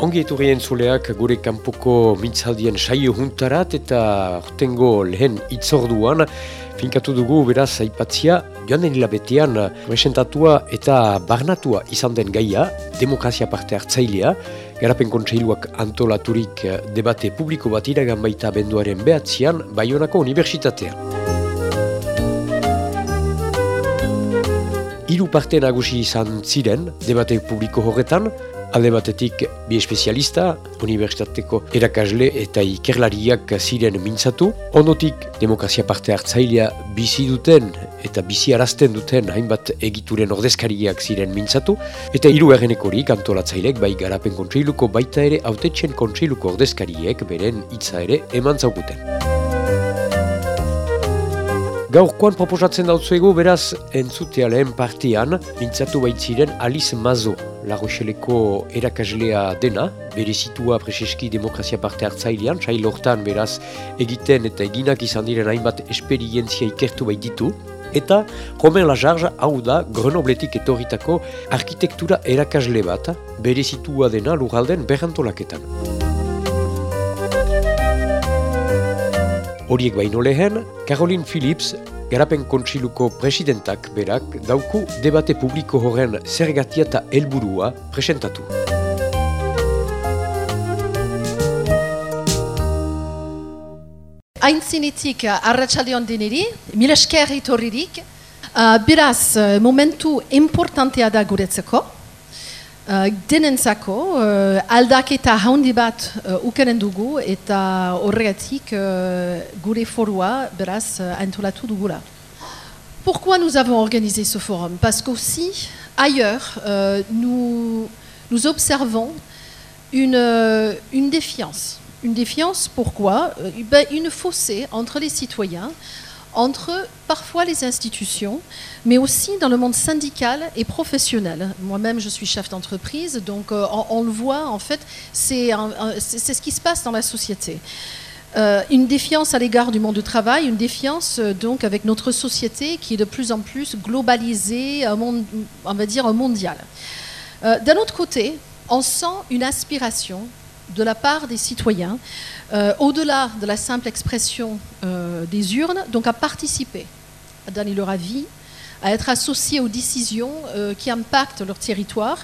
Ongi etorrien zuleak gure kanpoko mintzaldien saio juntarat eta ortengo lehen itzorduan finkatu dugu beraz aipatzia joan den hilabetean presentatua eta barnatua izan den gaia demokrazia parte hartzailea Garapen kontseiluak antolaturik debate publiko bat iragan baita benduaren behatzean Bayonako Unibertsitatean. Hiru parte nagusi izan ziren debate publiko horretan, Alde batetik bi espezialista, unibertsitateko erakasle eta ikerlariak ziren mintzatu. Ondotik demokrazia parte hartzailea bizi duten eta bizi arazten duten hainbat egituren ordezkariak ziren mintzatu. Eta hiru egenekorik antolatzailek bai garapen kontseiluko baita ere autetxen kontseiluko ordezkariek beren hitza ere eman zaukuten. Gaurkoan proposatzen dautzuegu beraz entzutea lehen partian, mintzatu baitziren Alice Mazo, Lagoxeleko erakaslea dena, bere situa preseski demokrazia parte hartzailean, txai lortan beraz egiten eta eginak izan diren hainbat esperientzia ikertu baititu, eta Romain Lajarja hau da Grenobletik etorritako arkitektura erakasle bat, bere situa dena lugalden berrantolaketan. Horiek baino lehen, Caroline Phillips, garapen kontsiluko presidentak berak dauku debate publiko horren zergatia eta helburua presentatu. Aintzinetik arratsaldeon deneri, mila esker itorririk, uh, beraz momentu importantea da guretzeko, Uh, denentzako uh, aldaketa handi bat uh, ukenen dugu eta horregatik uh, gure forua beraz uh, antolatu dugula. Pourquoi nous avons organisé ce forum? Parce qu'aussi, ailleurs, euh, nous, nous observons une, euh, une défiance. Une défiance, pourquoi? Euh, ben, Une fossée entre les citoyens, entre parfois les institutions, mais aussi dans le monde syndical et professionnel. Moi-même, je suis chef d'entreprise, donc euh, on, le voit, en fait, c'est ce qui se passe dans la société. Euh, une défiance à l'égard du monde du travail, une défiance euh, donc avec notre société qui est de plus en plus globalisée, on va dire mondiale. D'un autre côté, on sent une aspiration de la part des citoyens, euh, au-delà de la simple expression euh, des urnes, donc à participer, à donner leur avis, à être associés aux décisions euh, qui impactent leur territoire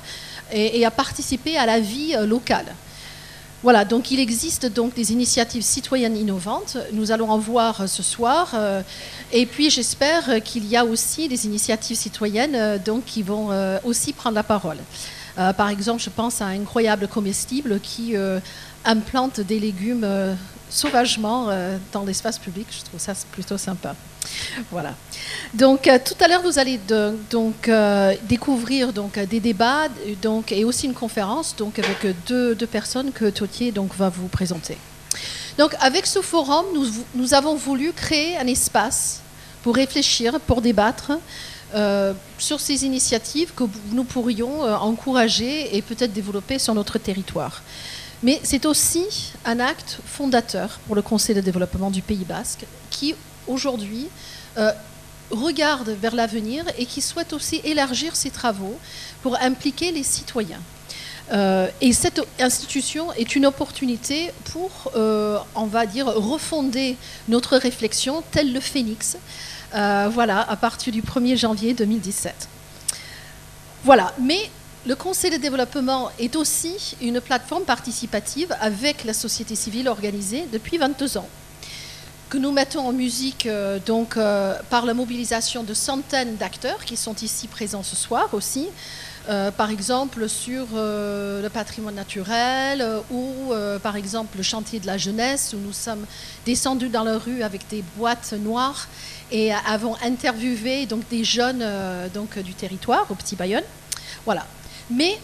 et, à participer à la vie locale. Voilà, donc il existe donc des initiatives citoyennes innovantes. Nous allons en voir ce soir. et puis j'espère qu'il y a aussi des initiatives citoyennes donc, qui vont aussi prendre la parole. Par exemple, je pense à incroyable comestible qui implante des légumes euh, sauvagement dans l'espace public. Je trouve ça plutôt sympa. Voilà. Donc tout à l'heure, vous allez donc découvrir donc des débats donc et aussi une conférence donc avec deux, personnes que Totier donc va vous présenter. Donc avec ce forum, nous, nous avons voulu créer un espace pour réfléchir, pour débattre euh, sur ces initiatives que nous pourrions euh, encourager et peut-être développer sur notre territoire. Mais c'est aussi un acte fondateur pour le Conseil de développement du Pays basque qui, aujourd'hui, euh, regarde vers l'avenir et qui souhaite aussi élargir ses travaux pour impliquer les citoyens. et cette institution est une opportunité pour, on va dire, refonder notre réflexion, tel le phénix, euh, voilà, à partir du 1er janvier 2017. Voilà, mais le Conseil de développement est aussi une plateforme participative avec la société civile organisée depuis 22 ans, que nous mettons en musique euh, donc, euh, par la mobilisation de centaines d'acteurs qui sont ici présents ce soir aussi, euh, par exemple sur le patrimoine naturel ou par exemple le chantier de la jeunesse où nous sommes descendus dans la rue avec des boîtes noires et avons interviewé donc des jeunes donc du territoire au Petit Bayonne. Voilà. Mais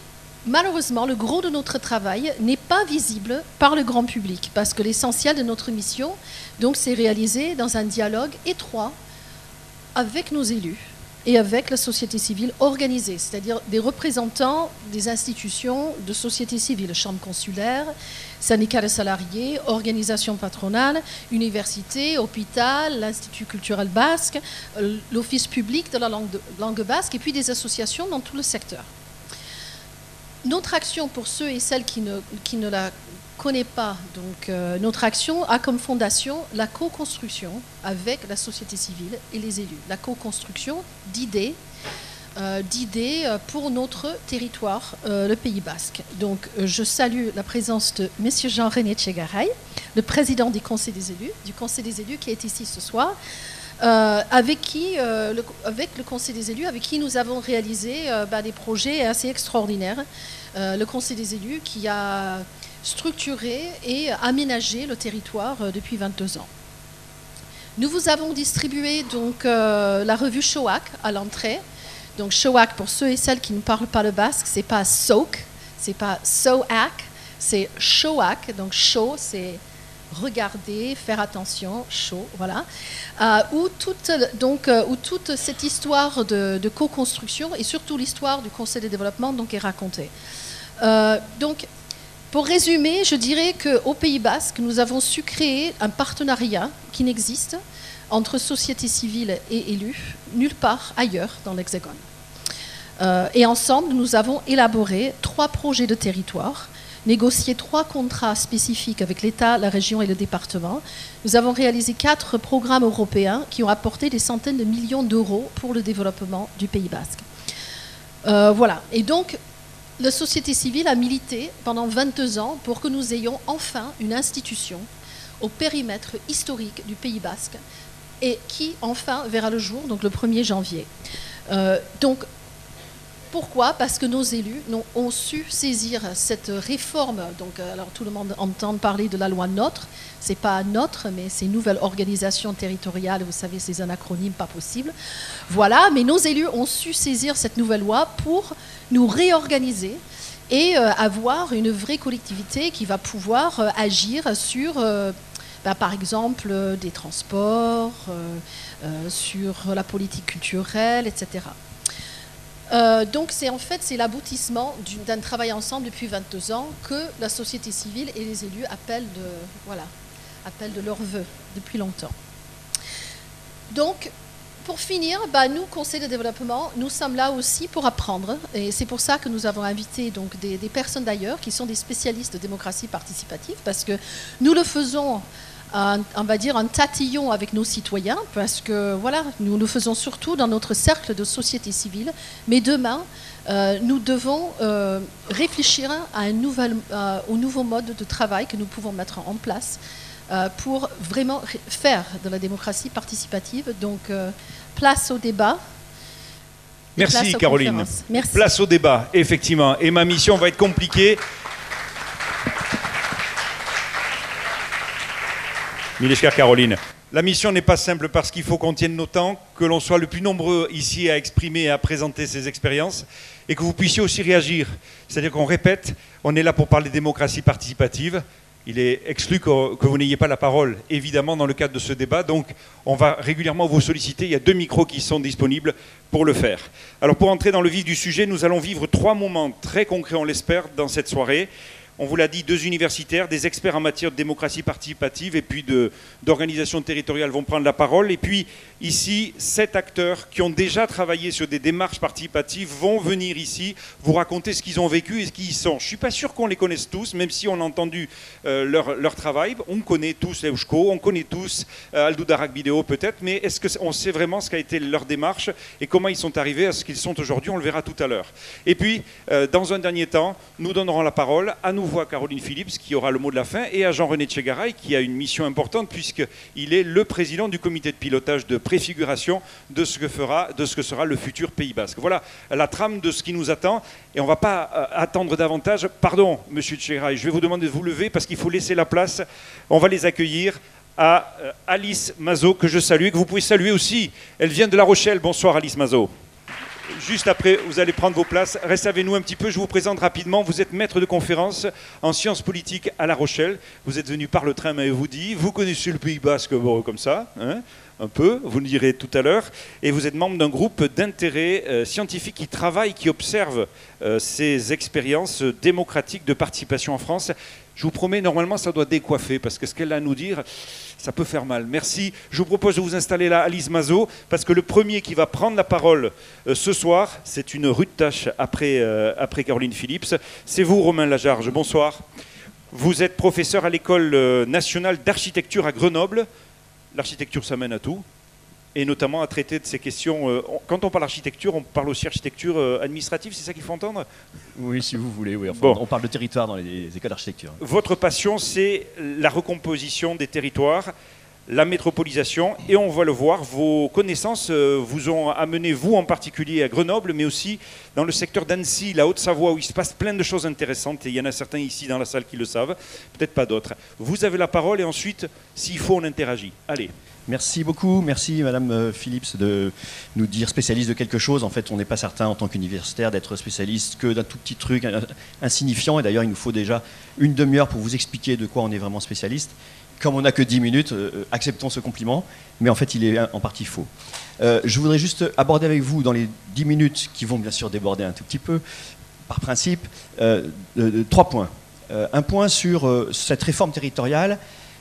malheureusement, le gros de notre travail n'est pas visible par le grand public parce que l'essentiel de notre mission donc c'est réalisé dans un dialogue étroit avec nos élus et avec la société civile organisée, c'est-à-dire des représentants des institutions de société civile, chambre consulaire, syndicats de salariés, organisations patronales, universités, hôpital, l'Institut culturel basque, euh, l'Office public de la langue basque et puis des associations dans tout le secteur. Notre action, pour ceux et celles qui ne, la connaissent pas, donc, euh, notre action a comme fondation la co-construction avec la société civile et les élus. La co-construction d'idées, euh, d'idées euh, pour notre territoire, le Pays Basque. Donc, je salue la présence de M. Jean-René Tchegaray, le président du Conseil des élus, du Conseil des élus qui est ici ce soir. Euh, avec qui, euh, le, avec le Conseil des élus, avec qui nous avons réalisé euh, bah, des projets assez extraordinaires. le Conseil des élus qui a structuré et aménagé le territoire depuis 22 ans. Nous vous avons distribué donc la revue Shoak à l'entrée. Donc Shoak, pour ceux et celles qui ne parlent pas le basque, c'est pas Soak, c'est pas Soak, c'est Shoak. Donc Show, c'est regarder, faire attention, chaud, voilà, euh, où, toute, donc, euh, où toute cette histoire de, co-construction et surtout l'histoire du Conseil de développement donc, est racontée. Euh, donc, pour résumer, je dirais qu'au Pays Basque, nous avons su créer un partenariat qui n'existe entre société civile et élus nulle part ailleurs dans l'Hexagone. et ensemble, nous avons élaboré trois projets de territoire négocié trois contrats spécifiques avec l'État, la région et le département. Nous avons réalisé quatre programmes européens qui ont apporté des centaines de millions d'euros pour le développement du Pays basque. Euh, voilà. Et donc, la société civile a milité pendant 22 ans pour que nous ayons enfin une institution au périmètre historique du Pays basque et qui enfin verra le jour, donc le 1er janvier. Euh, donc, pourquoi Parce que nos élus ont su saisir cette réforme. Donc, euh, alors tout le monde entend parler de la loi NOTRe. C'est pas NOTRe, mais c'est nouvelle organisation territoriale. Vous savez, c'est un acronyme pas possible. Voilà. Mais nos élus ont su saisir cette nouvelle loi pour nous réorganiser et euh, avoir une vraie collectivité qui va pouvoir euh, agir sur, bah, par exemple, des transports, sur la politique culturelle, etc. Euh, donc c'est en fait c'est l'aboutissement d'un travail ensemble depuis 22 ans que la société civile et les élus appellent de voilà appellent de leur vœu depuis longtemps. Donc pour finir, bah, nous, Conseil de développement, nous sommes là aussi pour apprendre. Et c'est pour ça que nous avons invité donc, des, des personnes d'ailleurs qui sont des spécialistes de démocratie participative, parce que nous le faisons on va dire, un tatillon avec nos citoyens, parce que voilà, nous le faisons surtout dans notre cercle de société civile. Mais demain, euh, nous devons euh, réfléchir à un nouvel, euh, au nouveau mode de travail que nous pouvons mettre en place pour vraiment faire de la démocratie participative. Donc, place au débat. Merci Caroline. Merci. Place au débat, effectivement. Et ma mission va être compliquée. Mileshkar Caroline. La mission n'est pas simple parce qu'il faut qu'on tienne nos temps, que l'on soit le plus nombreux ici à exprimer et à présenter ces expériences, et que vous puissiez aussi réagir. C'est-à-dire qu'on répète, on est là pour parler démocratie participative. Il est exclu que vous n'ayez pas la parole, évidemment, dans le cadre de ce débat. Donc, on va régulièrement vous solliciter. Il y a deux micros qui sont disponibles pour le faire. Alors, pour entrer dans le vif du sujet, nous allons vivre trois moments très concrets, on l'espère, dans cette soirée on vous l'a dit, deux universitaires, des experts en matière de démocratie participative et puis d'organisation territoriale vont prendre la parole. Et puis ici, sept acteurs qui ont déjà travaillé sur des démarches participatives vont venir ici vous raconter ce qu'ils ont vécu et ce qu'ils sont. Je ne suis pas sûr qu'on les connaisse tous, même si on a entendu euh, leur, travail. On connaît tous Eushko, on connaît tous euh, Aldou Darak Vidéo peut-être, mais est-ce qu'on sait vraiment ce qu'a été leur démarche et comment ils sont arrivés à ce qu'ils sont aujourd'hui? On le verra tout à l'heure. Et puis, euh, dans un dernier temps, nous donnerons la parole à voit Caroline Phillips qui aura le mot de la fin et à Jean-René Tchegaray qui a une mission importante puisqu'il est le président du comité de pilotage de préfiguration de ce que, fera, de ce que sera le futur Pays Basque. Voilà la trame de ce qui nous attend et on ne va pas euh, attendre davantage. Pardon, monsieur Tchegaray, je vais vous demander de vous lever parce qu'il faut laisser la place. On va les accueillir à euh, Alice Mazot que je salue et que vous pouvez saluer aussi. Elle vient de La Rochelle. Bonsoir Alice Mazot juste après, vous allez prendre vos places. Restez avec nous un petit peu. Je vous présente rapidement. Vous êtes maître de conférence en sciences politiques à La Rochelle. Vous êtes venu par le train, mais vous dit. Vous connaissez le Pays Basque, comme ça. Hein un peu, vous le direz tout à l'heure, et vous êtes membre d'un groupe d'intérêt euh, scientifique qui travaille, qui observe euh, ces expériences démocratiques de participation en France. Je vous promets, normalement, ça doit décoiffer, parce que ce qu'elle a à nous dire, ça peut faire mal. Merci. Je vous propose de vous installer là, Alice Mazot, parce que le premier qui va prendre la parole euh, ce soir, c'est une rude tâche après, après Caroline Phillips. C'est vous, Romain Lajarge. Bonsoir. Vous êtes professeur à l'école nationale d'architecture à Grenoble l'architecture, ça mène à tout, et notamment à traiter de ces questions. Euh, quand on parle d'architecture, on parle aussi d'architecture euh, administrative, c'est ça qu'il faut entendre? Oui, si vous voulez, oui. On parle de territoire dans les écoles d'architecture. Votre passion, c'est la recomposition des territoires, la métropolisation, et on va le voir, vos connaissances euh, vous ont amené, vous en particulier, à Grenoble, mais aussi dans le secteur d'Annecy, la Haute-Savoie, où il se passe plein de choses intéressantes, et il y en a certains ici dans la salle qui le savent, peut-être pas d'autres. Vous avez la parole, et ensuite, s'il faut, on interagit. Allez. Merci beaucoup, merci Madame euh, Phillips de nous dire spécialiste de quelque chose. En fait, on n'est pas certain en tant qu'universitaire d'être spécialiste que d'un tout petit truc insignifiant. Et d'ailleurs, il nous faut déjà une demi-heure pour vous expliquer de quoi on est vraiment spécialiste comme on n'a que 10 minutes, euh, euh, acceptons ce compliment, mais en fait il est en partie faux. Euh, je voudrais juste aborder avec vous, dans les 10 minutes qui vont bien sûr déborder un tout petit peu, par principe, trois points. un point sur cette réforme territoriale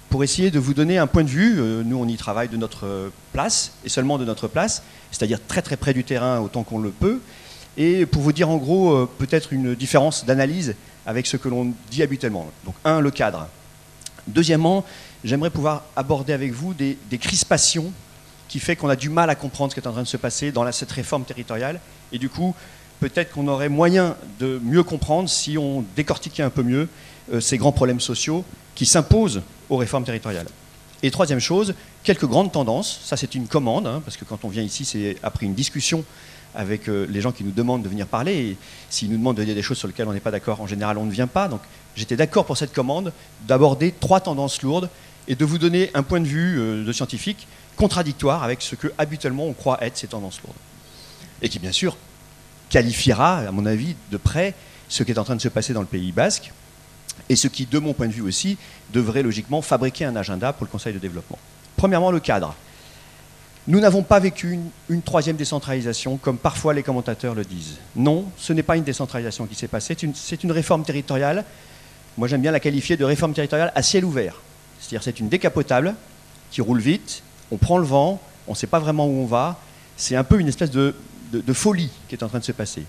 pour essayer de vous donner un point de vue. nous, on y travaille de notre place, et seulement de notre place, c'est-à-dire très très près du terrain autant qu'on le peut, et pour vous dire en gros peut-être une différence d'analyse avec ce que l'on dit habituellement. Donc un, le cadre. Deuxièmement, j'aimerais pouvoir aborder avec vous des, crispations qui fait qu'on a du mal à comprendre ce qui est en train de se passer dans cette réforme territoriale. Et du coup, peut-être qu'on aurait moyen de mieux comprendre si on décortiquait un peu mieux euh, ces grands problèmes sociaux qui s'imposent aux réformes territoriales. Et troisième chose, quelques grandes tendances. Ça, c'est une commande, hein, parce que quand on vient ici, c'est après une discussion avec euh, les gens qui nous demandent de venir parler. Et s'ils nous demandent de dire des choses sur lesquelles on n'est pas d'accord, en général, on ne vient pas. Donc, j'étais d'accord pour cette commande d'aborder trois tendances lourdes et de vous donner un point de vue euh, de scientifique contradictoire avec ce que habituellement on croit être ces tendances lourdes. Et qui, bien sûr, qualifiera, à mon avis, de près ce qui est en train de se passer dans le Pays basque, et ce qui, de mon point de vue aussi, devrait logiquement fabriquer un agenda pour le Conseil de développement. Premièrement, le cadre. Nous n'avons pas vécu une, troisième décentralisation comme parfois les commentateurs le disent. Non, ce n'est pas une décentralisation qui s'est passée, c'est une réforme territoriale. Moi j'aime bien la qualifier de réforme territoriale à ciel ouvert. C'est-à-dire c'est une décapotable qui roule vite, on prend le vent, on ne sait pas vraiment où on va. C'est un peu une espèce de, folie qui est en train de se passer.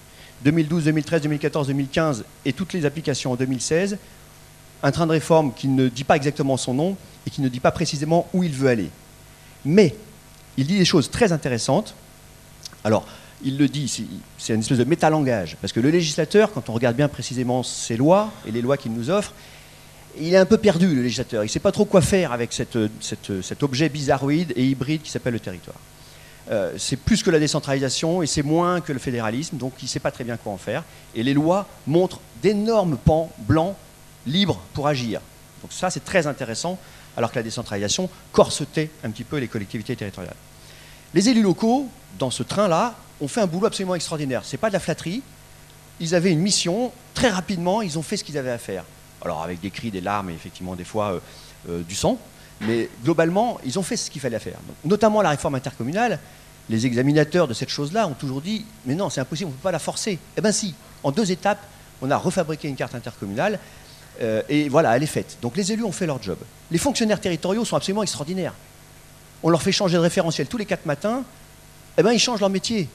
2012, 2013, 2014, 2015 et toutes les applications en 2016, un train de réforme qui ne dit pas exactement son nom et qui ne dit pas précisément où il veut aller. Mais il dit des choses très intéressantes. Alors, il le dit, c'est une espèce de métalangage, parce que le législateur, quand on regarde bien précisément ses lois et les lois qu'il nous offre, il est un peu perdu, le législateur. Il ne sait pas trop quoi faire avec cet objet bizarroïde et hybride qui s'appelle le territoire. Euh, c'est plus que la décentralisation et c'est moins que le fédéralisme, donc il ne sait pas très bien quoi en faire. Et les lois montrent d'énormes pans blancs libres pour agir. Donc ça, c'est très intéressant, alors que la décentralisation corsetait un petit peu les collectivités territoriales. Les élus locaux, dans ce train-là, ont fait un boulot absolument extraordinaire. Ce n'est pas de la flatterie. Ils avaient une mission, très rapidement, ils ont fait ce qu'ils avaient à faire alors avec des cris, des larmes et effectivement des fois euh, euh, du sang, mais globalement, ils ont fait ce qu'il fallait faire. notamment la réforme intercommunale, les examinateurs de cette chose-là ont toujours dit Mais non, c'est impossible, on ne peut pas la forcer. Eh bien, si, en deux étapes, on a refabriqué une carte intercommunale euh, et voilà, elle est faite. Donc les élus ont fait leur job. Les fonctionnaires territoriaux sont absolument extraordinaires. On leur fait changer de référentiel tous les quatre matins, eh bien, ils changent leur métier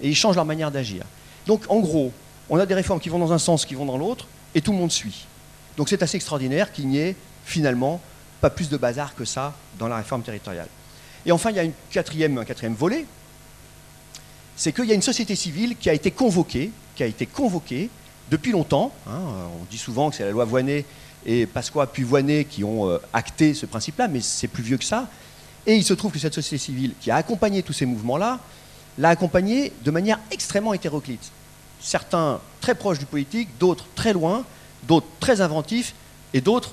et ils changent leur manière d'agir. Donc en gros, on a des réformes qui vont dans un sens, qui vont dans l'autre, et tout le monde suit. Donc c'est assez extraordinaire qu'il n'y ait finalement pas plus de bazar que ça dans la réforme territoriale. Et enfin, il y a une quatrième, un quatrième volet, c'est qu'il y a une société civile qui a été convoquée, qui a été convoquée depuis longtemps. Hein. on dit souvent que c'est la loi Voinet et Pasqua puis Voinet qui ont euh, acté ce principe-là, mais c'est plus vieux que ça. Et il se trouve que cette société civile qui a accompagné tous ces mouvements-là, l'a accompagné de manière extrêmement hétéroclite. Certains très proches du politique, d'autres très loin, d'autres très inventifs et d'autres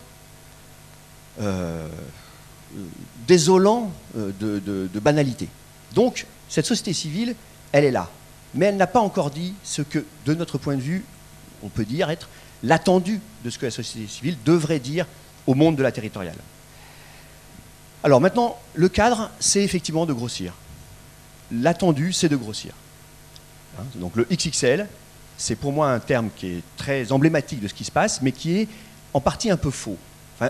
euh, désolants euh, de, banalité. Donc, cette société civile, elle est là. Mais elle n'a pas encore dit ce que, de notre point de vue, on peut dire être l'attendu de ce que la société civile devrait dire au monde de la territoriale. Alors maintenant, le cadre, c'est effectivement de grossir. L'attendu, c'est de grossir. Hein, donc le XXL, c'est pour moi un terme qui est très emblématique de ce qui se passe, mais qui est en partie un peu faux.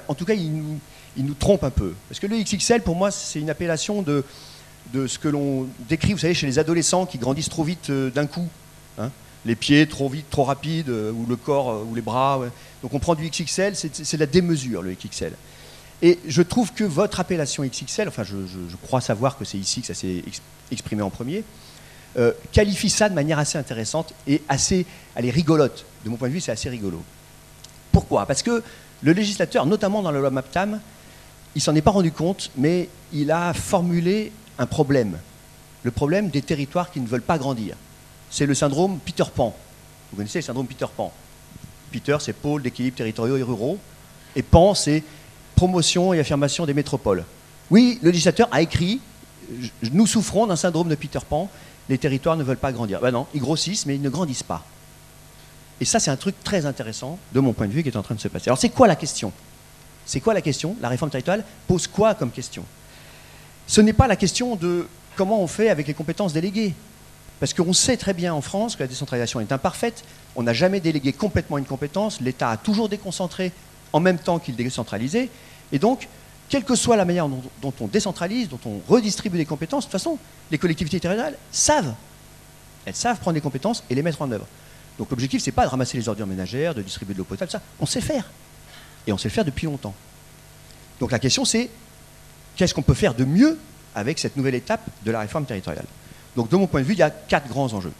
en tout cas, il nous, trompe un peu. Parce que le XXL, pour moi, c'est une appellation de, de ce que l'on décrit, vous savez, chez les adolescents qui grandissent trop vite euh, d'un coup. Hein. les pieds trop vite, trop rapides, euh, ou le corps, euh, ou les bras. Donc on prend du XXL, c'est la démesure, le XXL. Et je trouve que votre appellation XXL, enfin je, crois savoir que c'est ici que ça s'est exprimé en premier, qualifie ça de manière assez intéressante et assez, elle est rigolote. De mon point de vue, c'est assez rigolo. Pourquoi? Parce que le législateur, notamment dans la loi MAPTAM, il s'en est pas rendu compte, mais il a formulé un problème. Le problème des territoires qui ne veulent pas grandir. C'est le syndrome Peter Pan. Vous connaissez le syndrome Peter Pan? Peter, c'est pôle d'équilibre territoriaux et ruraux. Et Pan, c'est promotion et affirmation des métropoles. Oui, le législateur a écrit Nous souffrons d'un syndrome de Peter Pan, les territoires ne veulent pas grandir. Ben non, ils grossissent, mais ils ne grandissent pas. Et ça, c'est un truc très intéressant, de mon point de vue, qui est en train de se passer. Alors, c'est quoi la question? C'est quoi la question? La réforme territoriale pose quoi comme question? Ce n'est pas la question de comment on fait avec les compétences déléguées. Parce qu'on sait très bien en France que la décentralisation est imparfaite, on n'a jamais délégué complètement une compétence, l'État a toujours déconcentré en même temps qu'il décentralisait, et donc, quelle que soit la manière dont, on décentralise, dont on redistribue des compétences, de toute façon, les collectivités territoriales savent. Elles savent prendre des compétences et les mettre en œuvre. Donc l'objectif, ce n'est pas de ramasser les ordures ménagères, de distribuer de l'eau potable, ça, on sait faire. Et on sait le faire depuis longtemps. Donc la question, c'est qu'est-ce qu'on peut faire de mieux avec cette nouvelle étape de la réforme territoriale? Donc, de mon point de vue, il y a quatre grands enjeux.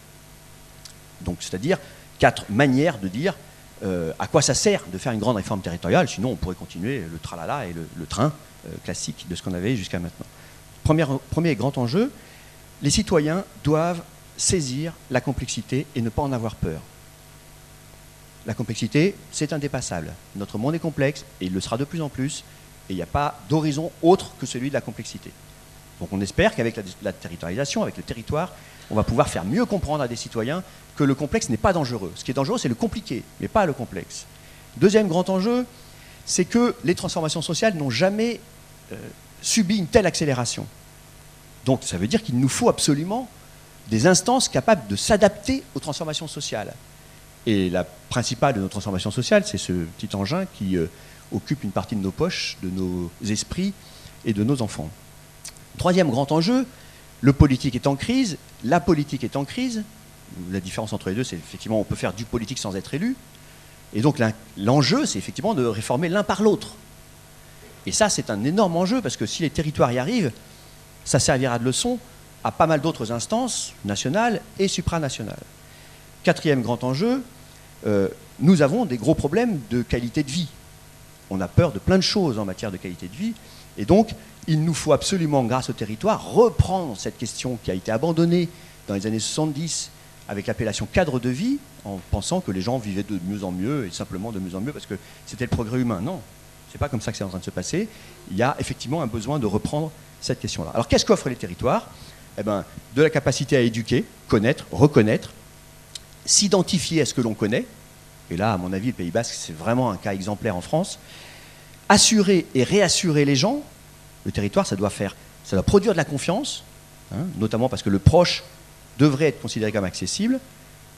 Donc, c'est-à-dire quatre manières de dire euh, à quoi ça sert de faire une grande réforme territoriale, sinon on pourrait continuer le tralala et le, train euh, classique de ce qu'on avait jusqu'à maintenant. Premier, premier grand enjeu, les citoyens doivent saisir la complexité et ne pas en avoir peur. La complexité, c'est indépassable. Notre monde est complexe et il le sera de plus en plus et il n'y a pas d'horizon autre que celui de la complexité. Donc on espère qu'avec la, territorialisation, avec le territoire, on va pouvoir faire mieux comprendre à des citoyens que le complexe n'est pas dangereux. Ce qui est dangereux, c'est le compliqué, mais pas le complexe. Deuxième grand enjeu, c'est que les transformations sociales n'ont jamais euh, subi une telle accélération. Donc ça veut dire qu'il nous faut absolument des instances capables de s'adapter aux transformations sociales. Et la principale de nos transformations sociales, c'est ce petit engin qui euh, occupe une partie de nos poches, de nos esprits et de nos enfants. Troisième grand enjeu, le politique est en crise, la politique est en crise. La différence entre les deux, c'est effectivement on peut faire du politique sans être élu. Et donc l'enjeu, c'est effectivement de réformer l'un par l'autre. Et ça, c'est un énorme enjeu, parce que si les territoires y arrivent, ça servira de leçon à pas mal d'autres instances, nationales et supranationales. Quatrième grand enjeu, euh, nous avons des gros problèmes de qualité de vie on a peur de plein de choses en matière de qualité de vie. Et donc, il nous faut absolument, grâce au territoire, reprendre cette question qui a été abandonnée dans les années 70 avec l'appellation cadre de vie, en pensant que les gens vivaient de mieux en mieux et simplement de mieux en mieux parce que c'était le progrès humain. Non, c'est pas comme ça que c'est en train de se passer. Il y a effectivement un besoin de reprendre cette question-là. Alors, qu'est-ce qu'offrent les territoires? Eh ben, De la capacité à éduquer, connaître, reconnaître, s'identifier à ce que l'on connaît, et là, à mon avis, le Pays Basque, c'est vraiment un cas exemplaire en France, assurer et réassurer les gens, le territoire, ça doit faire, ça doit produire de la confiance, hein, notamment parce que le proche devrait être considéré comme accessible.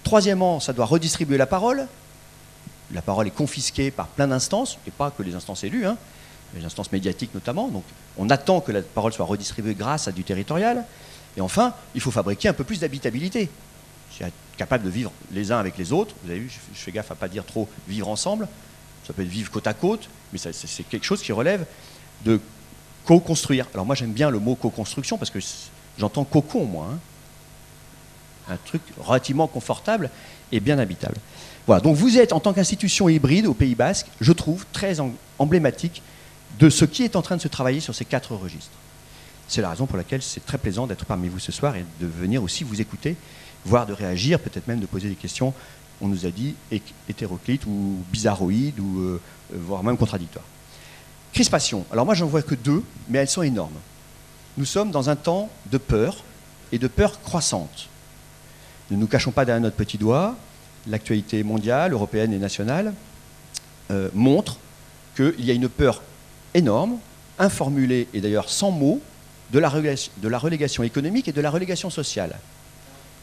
Troisièmement, ça doit redistribuer la parole. La parole est confisquée par plein d'instances, et pas que les instances élues, hein, les instances médiatiques notamment. Donc on attend que la parole soit redistribuée grâce à du territorial. Et enfin, il faut fabriquer un peu plus d'habitabilité capable de vivre les uns avec les autres. Vous avez vu, je fais gaffe à ne pas dire trop vivre ensemble. Ça peut être vivre côte à côte, mais c'est quelque chose qui relève de co-construire. Alors moi j'aime bien le mot co-construction parce que j'entends cocon moi. Hein. Un truc relativement confortable et bien habitable. Voilà, donc vous êtes en tant qu'institution hybride au Pays Basque, je trouve très emblématique de ce qui est en train de se travailler sur ces quatre registres. C'est la raison pour laquelle c'est très plaisant d'être parmi vous ce soir et de venir aussi vous écouter voire de réagir, peut-être même de poser des questions, on nous a dit, hétéroclites ou bizarroïdes, ou euh, voire même contradictoires. Crispation. Alors moi, j'en vois que deux, mais elles sont énormes. Nous sommes dans un temps de peur, et de peur croissante. Ne nous cachons pas derrière notre petit doigt, l'actualité mondiale, européenne et nationale euh, montre qu'il y a une peur énorme, informulée et d'ailleurs sans mots de la, de la relégation économique et de la relégation sociale.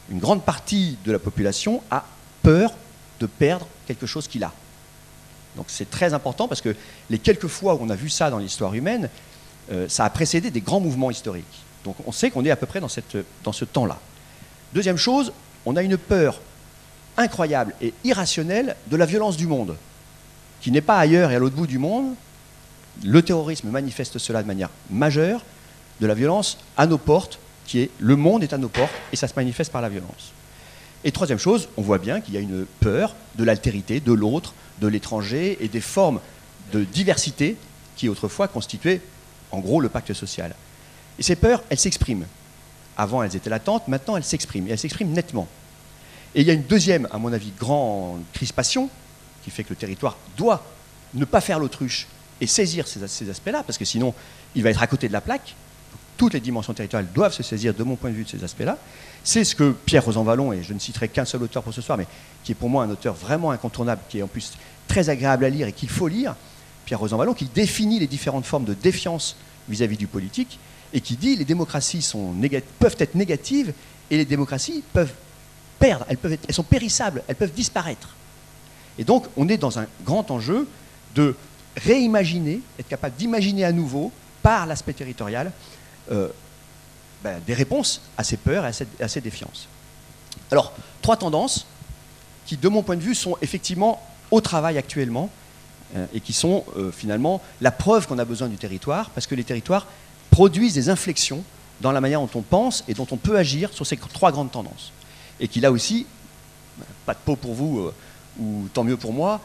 Une grande partie de la population a peur de perdre quelque chose qu'il a. Donc c'est très important parce que les quelques fois où on a vu ça dans l'histoire humaine, euh, ça a précédé des grands mouvements historiques. Donc on sait qu'on est à peu près dans, dans ce temps-là. Deuxième chose, on a une peur incroyable et irrationnelle de la violence du monde, qui n'est pas ailleurs et à l'autre bout du monde. Le terrorisme manifeste cela de manière majeure, de la violence à nos portes, qui est le monde est à nos portes et ça se manifeste par la violence. Et troisième chose, on voit bien qu'il y a une peur de l'altérité, de l'autre, de l'étranger et des formes de diversité qui autrefois constituaient en gros le pacte social. Et ces peurs, elles s'expriment. Avant, elles étaient latentes, maintenant, elles s'expriment, et elles s'expriment nettement. Et il y a une deuxième, à mon avis, grande crispation, qui fait que le territoire doit ne pas faire l'autruche et saisir ces, ces aspects-là, parce que sinon, il va être à côté de la plaque. Toutes les dimensions territoriales doivent se saisir, de mon point de vue, de ces aspects-là. C'est ce que Pierre Rosanvallon, et je ne citerai qu'un seul auteur pour ce soir, mais qui est pour moi un auteur vraiment incontournable, qui est en plus très agréable à lire et qu'il faut lire, Pierre Rosanvallon, qui définit les différentes formes de défiance vis-à-vis du politique et qui dit les démocraties peuvent être négatives et les démocraties peuvent perdre, elles, peuvent elles sont périssables, elles peuvent disparaître. Et donc on est dans un grand enjeu de réimaginer, être capable d'imaginer à nouveau, par l'aspect territorial, euh, ben, des réponses à ces peurs et à ces défiances. Alors, trois tendances qui, de mon point de vue, sont effectivement au travail actuellement euh, et qui sont euh, finalement la preuve qu'on a besoin du territoire, parce que les territoires produisent des inflexions dans la manière dont on pense et dont on peut agir sur ces trois grandes tendances. Et qui là aussi, pas de peau pour vous, euh, ou tant mieux pour moi,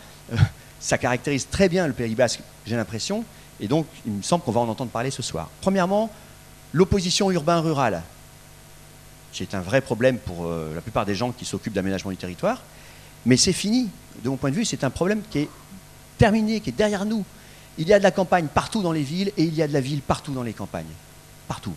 ça caractérise très bien le Pays Basque, j'ai l'impression, et donc il me semble qu'on va en entendre parler ce soir. Premièrement, l'opposition urbain-rural, qui est un vrai problème pour la plupart des gens qui s'occupent d'aménagement du territoire, mais c'est fini. De mon point de vue, c'est un problème qui est terminé, qui est derrière nous. Il y a de la campagne partout dans les villes et il y a de la ville partout dans les campagnes. Partout.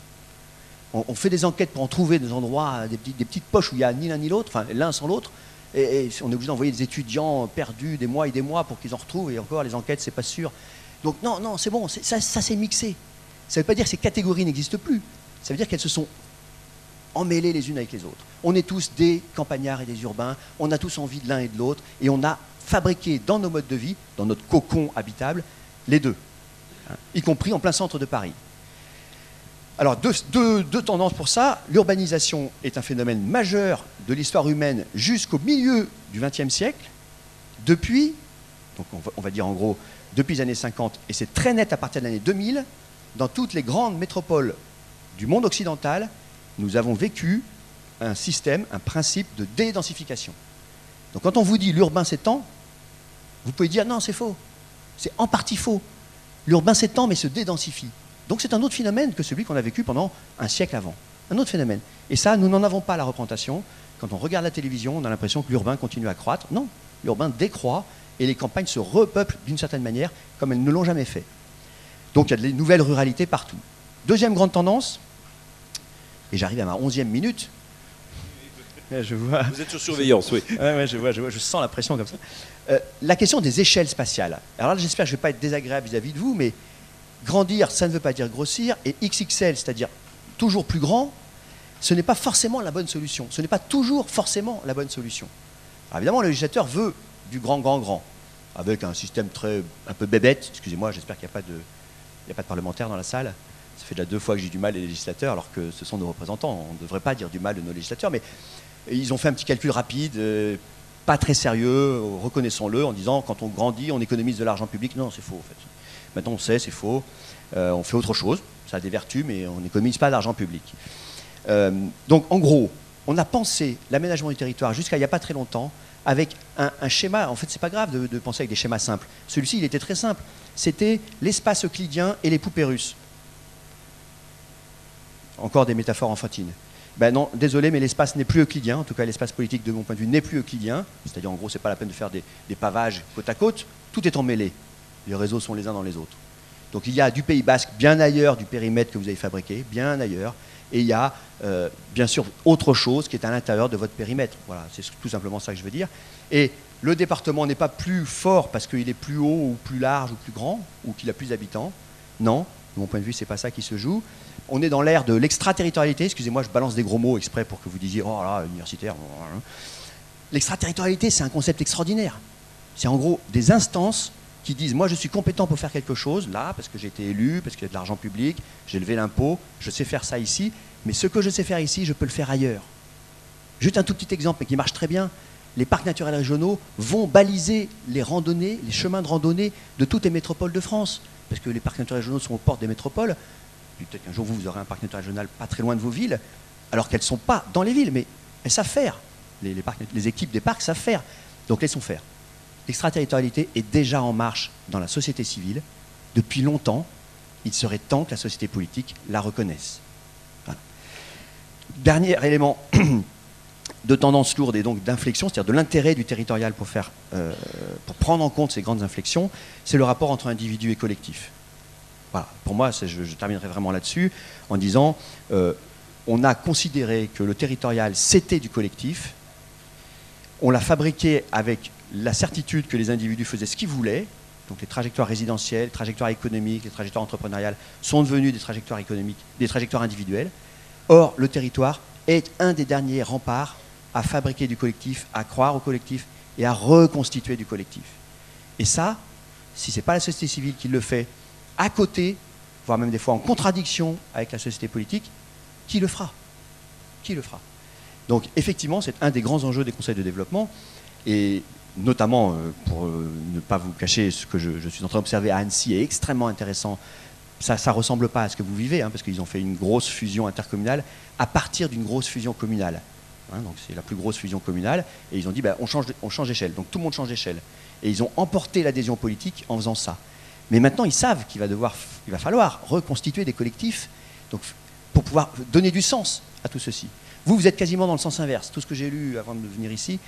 On, fait des enquêtes pour en trouver des endroits, des, petites poches où il n'y a ni l'un ni l'autre, enfin l'un sans l'autre. Et, on est obligé d'envoyer des étudiants perdus des mois et des mois pour qu'ils en retrouvent. Et encore, les enquêtes, c'est pas sûr. Donc non, non, c'est bon, ça s'est mixé. Ça ne veut pas dire que ces catégories n'existent plus. Ça veut dire qu'elles se sont emmêlées les unes avec les autres. On est tous des campagnards et des urbains, on a tous envie de l'un et de l'autre, et on a fabriqué dans nos modes de vie, dans notre cocon habitable, les deux, hein, y compris en plein centre de Paris. Alors, deux, tendances pour ça. L'urbanisation est un phénomène majeur de l'histoire humaine jusqu'au milieu du XXe siècle. Depuis, donc on va, on va, dire en gros, depuis les années 50, et c'est très net à partir de l'année 2000, dans toutes les grandes métropoles du monde occidental, nous avons vécu un système, un principe de dédensification. Donc quand on vous dit l'urbain s'étend, vous pouvez dire non, c'est faux. C'est en partie faux. L'urbain s'étend mais se dédensifie. Donc c'est un autre phénomène que celui qu'on a vécu pendant un siècle avant. Un autre phénomène. Et ça, nous n'en avons pas la représentation. Quand on regarde la télévision, on a l'impression que l'urbain continue à croître. Non, l'urbain décroît et les campagnes se repeuplent d'une certaine manière comme elles ne l'ont jamais fait. Donc il y a des nouvelles ruralités partout. Deuxième grande tendance, et j'arrive à ma onzième minute. Je vois. Vous êtes sur surveillance, oui. Ouais, je vois, je vois, je sens la pression comme ça. Euh, la question des échelles spatiales. Alors là, j'espère que je ne vais pas être désagréable vis-à-vis de vous, mais grandir, ça ne veut pas dire grossir, et XXL, c'est-à-dire toujours plus grand, ce n'est pas forcément la bonne solution. Ce n'est pas toujours forcément la bonne solution. Alors évidemment, le législateur veut du grand, grand, grand, avec un système très un peu bébête. Excusez-moi, j'espère qu'il n'y a pas de, n'y a pas de parlementaires dans la salle. Ça fait déjà deux fois que j'ai du mal les législateurs, alors que ce sont nos représentants. On ne devrait pas dire du mal de nos législateurs, mais ils ont fait un petit calcul rapide, euh, pas très sérieux, reconnaissons-le, en disant quand on grandit, on économise de l'argent public. Non, c'est faux en fait. Maintenant on sait, c'est faux. Euh, on fait autre chose. Ça a des vertus, mais on n'économise pas d'argent public. Euh, donc en gros, on a pensé l'aménagement du territoire jusqu'à il n'y a pas très longtemps avec un, schéma. En fait, c'est pas grave de, penser avec des schémas simples. Celui-ci, il était très simple. C'était l'espace euclidien et les poupées russes. Encore des métaphores enfantines. Ben non, désolé, mais l'espace n'est plus euclidien. En tout cas, l'espace politique, de mon point de vue, n'est plus euclidien. C'est-à-dire, en gros, c'est pas la peine de faire des, pavages côte à côte. Tout est emmêlé. Les réseaux sont les uns dans les autres. Donc, il y a du Pays Basque bien ailleurs du périmètre que vous avez fabriqué, bien ailleurs. Et il y a, euh, bien sûr, autre chose qui est à l'intérieur de votre périmètre. Voilà, c'est tout simplement ça que je veux dire. Et le département n'est pas plus fort parce qu'il est plus haut ou plus large ou plus grand ou qu'il a plus d'habitants. Non, De mon point de vue, c'est pas ça qui se joue. On est dans l'ère de l'extraterritorialité. Excusez-moi, je balance des gros mots exprès pour que vous disiez oh là, universitaire. L'extraterritorialité, c'est un concept extraordinaire. C'est en gros des instances qui disent moi je suis compétent pour faire quelque chose là parce que j'ai été élu, parce qu'il y a de l'argent public, j'ai levé l'impôt, je sais faire ça ici, mais ce que je sais faire ici, je peux le faire ailleurs. Juste un tout petit exemple, mais qui marche très bien. Les parcs naturels régionaux vont baliser les randonnées, les chemins de randonnée de toutes les métropoles de France. Parce que les parcs naturels régionaux sont aux portes des métropoles. Peut-être qu'un jour, vous, aurez un parc naturel régional pas très loin de vos villes, alors qu'elles ne sont pas dans les villes, mais elles savent faire. Les, les équipes des parcs savent faire. Donc laissons faire. L'extraterritorialité est déjà en marche dans la société civile depuis longtemps. Il serait temps que la société politique la reconnaisse. Dernier élément de tendance lourde et donc d'inflexion, c'est-à-dire de l'intérêt du territorial pour, faire, euh, pour prendre en compte ces grandes inflexions, c'est le rapport entre individu et collectif. Voilà. Pour moi, je, terminerai vraiment là-dessus en disant euh, on a considéré que le territorial, c'était du collectif. On l'a fabriqué avec la certitude que les individus faisaient ce qu'ils voulaient. Donc les trajectoires résidentielles, les trajectoires économiques, les trajectoires entrepreneuriales sont devenues des trajectoires économiques, des trajectoires individuelles. Or, le territoire est un des derniers remparts à fabriquer du collectif, à croire au collectif et à reconstituer du collectif. Et ça, si ce n'est pas la société civile qui le fait à côté, voire même des fois en contradiction avec la société politique, qui le fera? Qui le fera? Donc effectivement, c'est un des grands enjeux des conseils de développement. Et notamment, euh, pour euh, ne pas vous cacher, ce que je, suis en train d'observer à Annecy est extrêmement intéressant. Ça ne ressemble pas à ce que vous vivez, hein, parce qu'ils ont fait une grosse fusion intercommunale à partir d'une grosse fusion communale. Hein, donc c'est la plus grosse fusion communale. Et ils ont dit, bah, on change, on change d'échelle. Donc tout le monde change d'échelle. Et ils ont emporté l'adhésion politique en faisant ça. Mais maintenant, ils savent qu'il va, devoir, il va falloir reconstituer des collectifs donc, pour pouvoir donner du sens à tout ceci. Vous, vous êtes quasiment dans le sens inverse. Tout ce que j'ai lu avant de venir ici,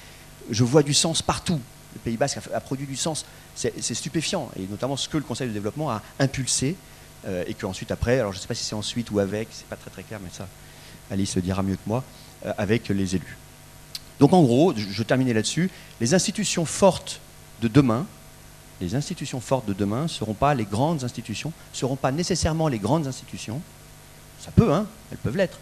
je vois du sens partout. Le Pays Basque a, produit du sens. C'est stupéfiant. Et notamment ce que le Conseil de développement a impulsé. Euh, et qu'ensuite, après, alors je ne sais pas si c'est ensuite ou avec, c'est pas très très clair, mais ça, Alice le dira mieux que moi, euh, avec les élus. Donc en gros, je terminais là-dessus, les institutions fortes de demain, les institutions fortes de demain ne seront pas les grandes institutions, ne seront pas nécessairement les grandes institutions, ça peut, hein, elles peuvent l'être,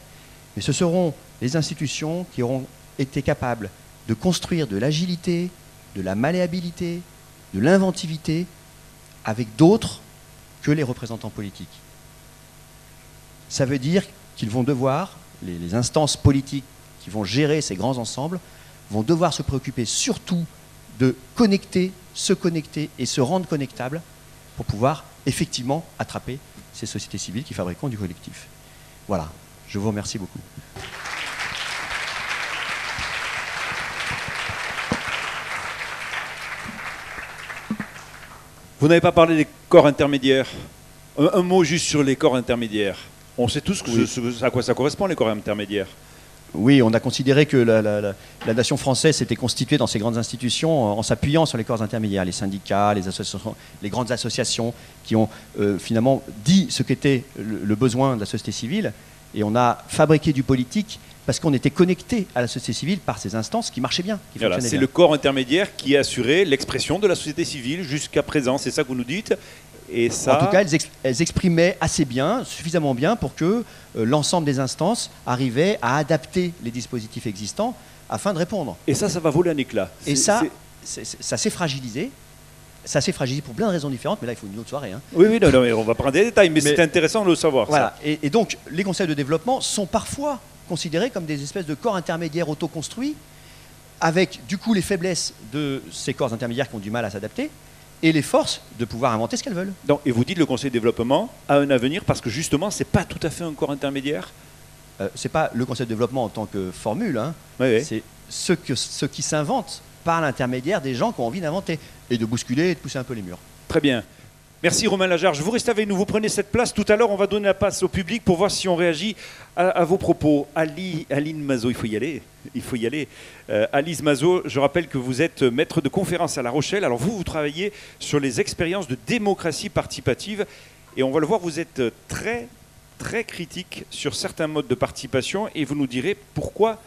mais ce seront les institutions qui auront été capables de construire de l'agilité, de la malléabilité, de l'inventivité avec d'autres que les représentants politiques. Ça veut dire qu'ils vont devoir, les, instances politiques qui vont gérer ces grands ensembles, vont devoir se préoccuper surtout de connecter, se connecter et se rendre connectables pour pouvoir effectivement attraper ces sociétés civiles qui fabriquent du collectif. Voilà, je vous remercie beaucoup. Vous n'avez pas parlé des corps intermédiaires. Un, mot juste sur les corps intermédiaires. On sait tous à quoi ça correspond, les corps intermédiaires. Oui, on a considéré que la, nation française s'était constituée dans ces grandes institutions en, s'appuyant sur les corps intermédiaires, les syndicats, les, associations, les grandes associations qui ont euh, finalement dit ce qu'était le, besoin de la société civile. Et on a fabriqué du politique parce qu'on était connecté à la société civile par ces instances qui marchaient bien. c'est le corps intermédiaire qui a assuré l'expression de la société civile jusqu'à présent, c'est ça que vous nous dites et ça... En tout cas, elles, exprimaient assez bien, suffisamment bien pour que euh, l'ensemble des instances arrivaient à adapter les dispositifs existants afin de répondre. Et ça, ça va voler un éclat. Et ça, ça s'est fragilisé. Ça s'est fragilisé pour plein de raisons différentes, mais là, il faut une autre soirée. Hein. Oui, oui, non, mais on va prendre des détails, mais, c'est intéressant de le savoir. Voilà. Et, et, donc, les conseils de développement sont parfois considérés comme des espèces de corps intermédiaires autoconstruits, avec du coup les faiblesses de ces corps intermédiaires qui ont du mal à s'adapter, et les forces de pouvoir inventer ce qu'elles veulent. Donc, et vous dites le Conseil de développement a un avenir parce que justement, c'est pas tout à fait un corps intermédiaire? Euh, C'est pas le Conseil de développement en tant que formule, hein. c'est ce, que, ce qui s'invente par l'intermédiaire des gens qui ont envie d'inventer et de bousculer et de pousser un peu les murs. Très bien. Merci Romain Lajarge. Vous restez avec nous, vous prenez cette place. Tout à l'heure, on va donner la passe au public pour voir si on réagit à, vos propos. Ali, Aline Mazo, il faut y aller. Il faut y aller. Euh, Alice Mazo, je rappelle que vous êtes maître de conférence à La Rochelle. Alors vous, vous travaillez sur les expériences de démocratie participative. Et on va le voir, vous êtes très, très critique sur certains modes de participation. Et vous nous direz pourquoi,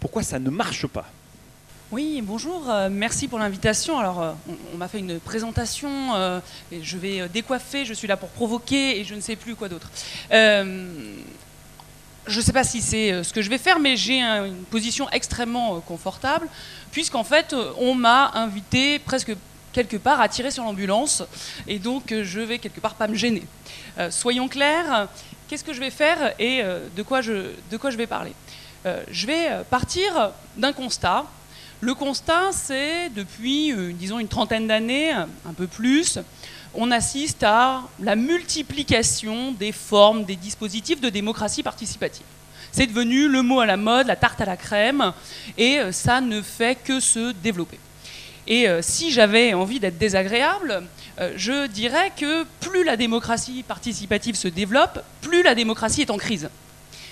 pourquoi ça ne marche pas. Oui, bonjour, euh, merci pour l'invitation. Alors, euh, on, m'a fait une présentation, euh, et je vais décoiffer, je suis là pour provoquer, et je ne sais plus quoi d'autre. je ne sais pas si c'est ce que je vais faire, mais j'ai une position extrêmement confortable, puisqu'en fait, on m'a invité presque quelque part à tirer sur l'ambulance, et donc je vais quelque part pas me gêner. soyons clairs, qu'est-ce que je vais faire et de, quoi je, de quoi je vais parler? Je vais partir d'un constat le constat, c'est depuis, euh, disons, une trentaine d'années, un peu plus, on assiste à la multiplication des formes, des dispositifs de démocratie participative. C'est devenu le mot à la mode, la tarte à la crème, et euh, ça ne fait que se développer. Et euh, si j'avais envie d'être désagréable, je dirais que plus la démocratie participative se développe, plus la démocratie est en crise.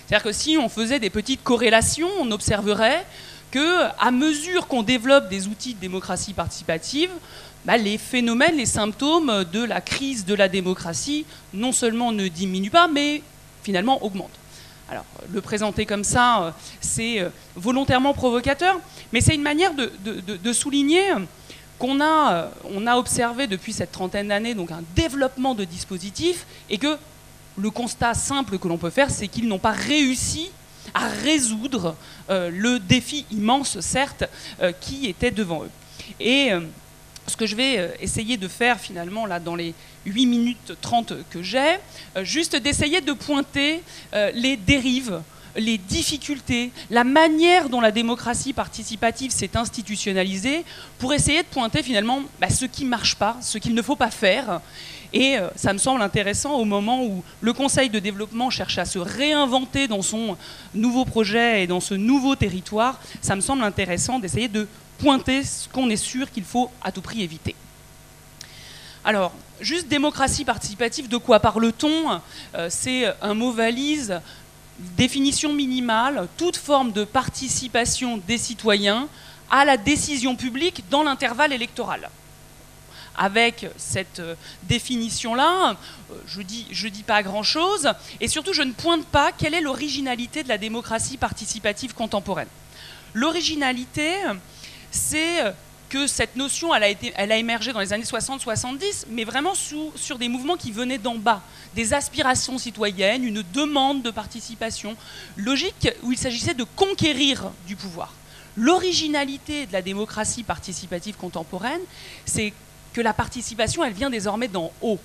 C'est-à-dire que si on faisait des petites corrélations, on observerait que, à mesure qu'on développe des outils de démocratie participative, bah, les phénomènes, les symptômes de la crise de la démocratie non seulement ne diminuent pas, mais finalement augmentent. Alors, le présenter comme ça, euh, c'est euh, volontairement provocateur, mais c'est une manière de, souligner qu'on a, euh, on a observé depuis cette trentaine d'années donc un développement de dispositifs et que le constat simple que l'on peut faire, c'est qu'ils n'ont pas réussi à résoudre euh, le défi immense, certes, euh, qui était devant eux. Et euh, ce que je vais essayer de faire finalement là dans les 8 minutes 30 que j'ai, juste d'essayer de pointer les dérives les difficultés, la manière dont la démocratie participative s'est institutionnalisée pour essayer de pointer finalement bah, ce qui ne marche pas, ce qu'il ne faut pas faire, et euh, ça me semble intéressant au moment où le Conseil de développement cherche à se réinventer dans son nouveau projet et dans ce nouveau territoire, ça me semble intéressant d'essayer de pointer ce qu'on est sûr qu'il faut à tout prix éviter. Alors, juste démocratie participative, de quoi parle-t-on? Euh, C'est un mot valise, définition minimale, toute forme de participation des citoyens à la décision publique dans l'intervalle électoral avec cette euh, définition-là, euh, je dis, dis pas grand-chose, et surtout je ne pointe pas quelle est l'originalité de la démocratie participative contemporaine. L'originalité, c'est que cette notion, elle a, émergé dans les années 60-70, mais vraiment sur des mouvements qui venaient d'en bas, des aspirations citoyennes, une demande de participation logique où il s'agissait de conquérir du pouvoir. L'originalité de la démocratie participative contemporaine, c'est que la participation, elle vient désormais d'en haut.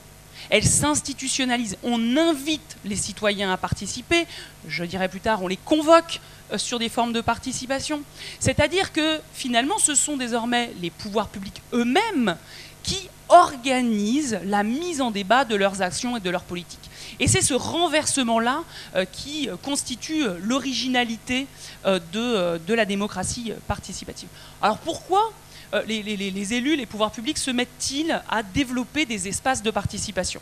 Elle s'institutionnalise. On invite les citoyens à participer. Je dirais plus tard, on les convoque euh, sur des formes de participation. C'est-à-dire que finalement, ce sont désormais les pouvoirs publics eux-mêmes qui organisent la mise en débat de leurs actions et de leurs politiques. Et c'est ce renversement-là euh, qui constitue l'originalité euh, de, la démocratie participative. Alors pourquoi euh, les, élus, les pouvoirs publics se mettent-ils à développer des espaces de participation?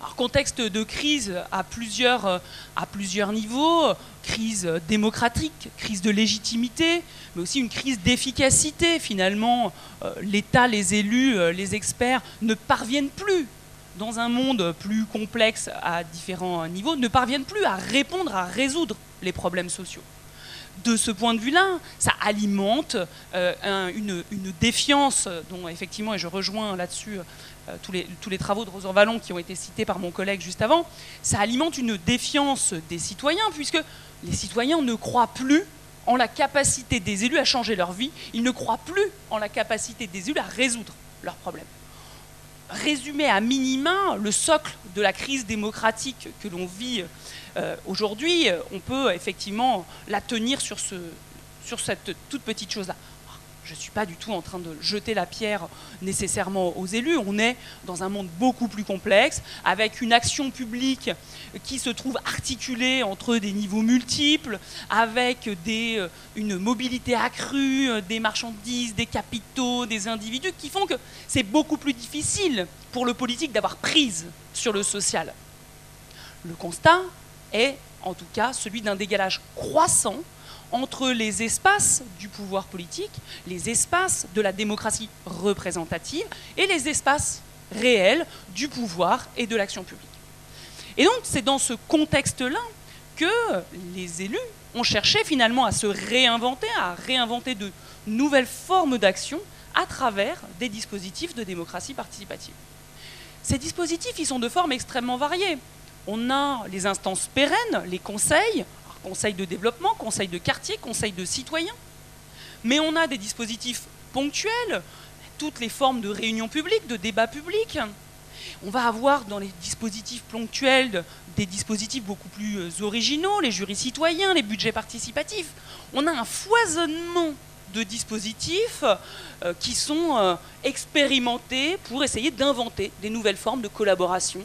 Alors, contexte de crise à plusieurs, euh, à plusieurs niveaux, crise démocratique, crise de légitimité, mais aussi une crise d'efficacité. Finalement, euh, l'État, les élus, les experts ne parviennent plus, dans un monde plus complexe à différents niveaux, ne parviennent plus à répondre, à résoudre les problèmes sociaux de ce point de vue-là, ça alimente euh, une, défiance dont effectivement, et je rejoins là-dessus euh, tous, les, travaux de Rosan Vallon qui ont été cités par mon collègue juste avant, ça alimente une défiance des citoyens, puisque les citoyens ne croient plus en la capacité des élus à changer leur vie, ils ne croient plus en la capacité des élus à résoudre leurs problèmes. Résumer à minima le socle de la crise démocratique que l'on vit euh, aujourd'hui, euh, on peut effectivement la tenir sur, ce, sur cette toute petite chose-là. Je ne suis pas du tout en train de jeter la pierre nécessairement aux élus. On est dans un monde beaucoup plus complexe, avec une action publique qui se trouve articulée entre des niveaux multiples, avec euh, une mobilité accrue des marchandises, des capitaux, des individus, qui font que c'est beaucoup plus difficile pour le politique d'avoir prise sur le social. Le constat, est en tout cas celui d'un dégalage croissant entre les espaces du pouvoir politique, les espaces de la démocratie représentative et les espaces réels du pouvoir et de l'action publique. Et donc c'est dans ce contexte-là que les élus ont cherché finalement à se réinventer, à réinventer de nouvelles formes d'action à travers des dispositifs de démocratie participative. Ces dispositifs, ils sont de forme extrêmement variée. On a les instances pérennes, les conseils, conseils de développement, conseils de quartier, conseils de citoyens. Mais on a des dispositifs ponctuels, toutes les formes de réunions publiques, de débats publics. On va avoir dans les dispositifs ponctuels des dispositifs beaucoup plus euh, originaux, les jurys citoyens, les budgets participatifs. On a un foisonnement de dispositifs euh, qui sont euh, expérimentés pour essayer d'inventer des nouvelles formes de collaboration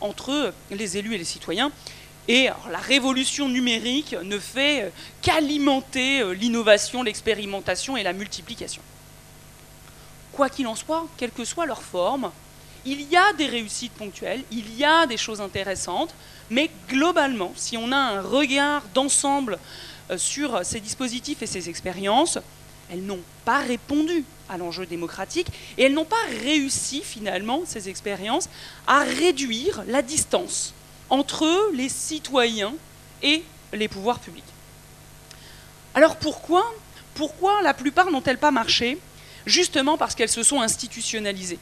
entre les élus et les citoyens. Et la révolution numérique ne fait qu'alimenter l'innovation, l'expérimentation et la multiplication. Quoi qu'il en soit, quelle que soit leur forme, il y a des réussites ponctuelles, il y a des choses intéressantes, mais globalement, si on a un regard d'ensemble euh, sur ces dispositifs et ces expériences, elles n'ont pas répondu à l'enjeu démocratique et elles n'ont pas réussi finalement, ces expériences, à réduire la distance entre les citoyens et les pouvoirs publics. Alors pourquoi Pourquoi la plupart n'ont-elles pas marché? Justement parce qu'elles se sont institutionnalisées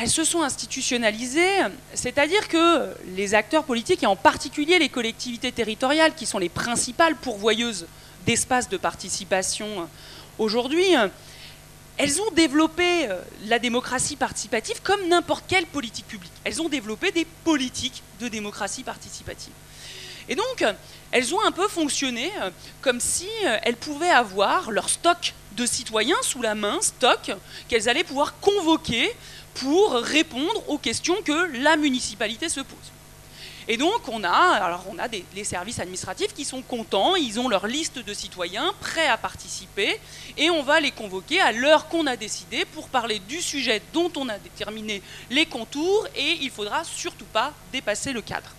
elles se sont institutionnalisées, c'est-à-dire que les acteurs politiques, et en particulier les collectivités territoriales, qui sont les principales pourvoyeuses d'espaces de participation aujourd'hui, elles ont développé euh, la démocratie participative comme n'importe quelle politique publique. Elles ont développé des politiques de démocratie participative. Et donc, elles ont un peu fonctionné euh, comme si euh, elles pouvaient avoir leur stock de citoyens sous la main, stock, qu'elles allaient pouvoir convoquer pour répondre aux questions que la municipalité se pose. Et donc, on a, alors des, les services administratifs qui sont contents, ils ont leur liste de citoyens prêts à participer, et on va les convoquer à l'heure qu'on a décidé pour parler du sujet dont on a déterminé les contours, et il ne faudra surtout pas dépasser le cadre.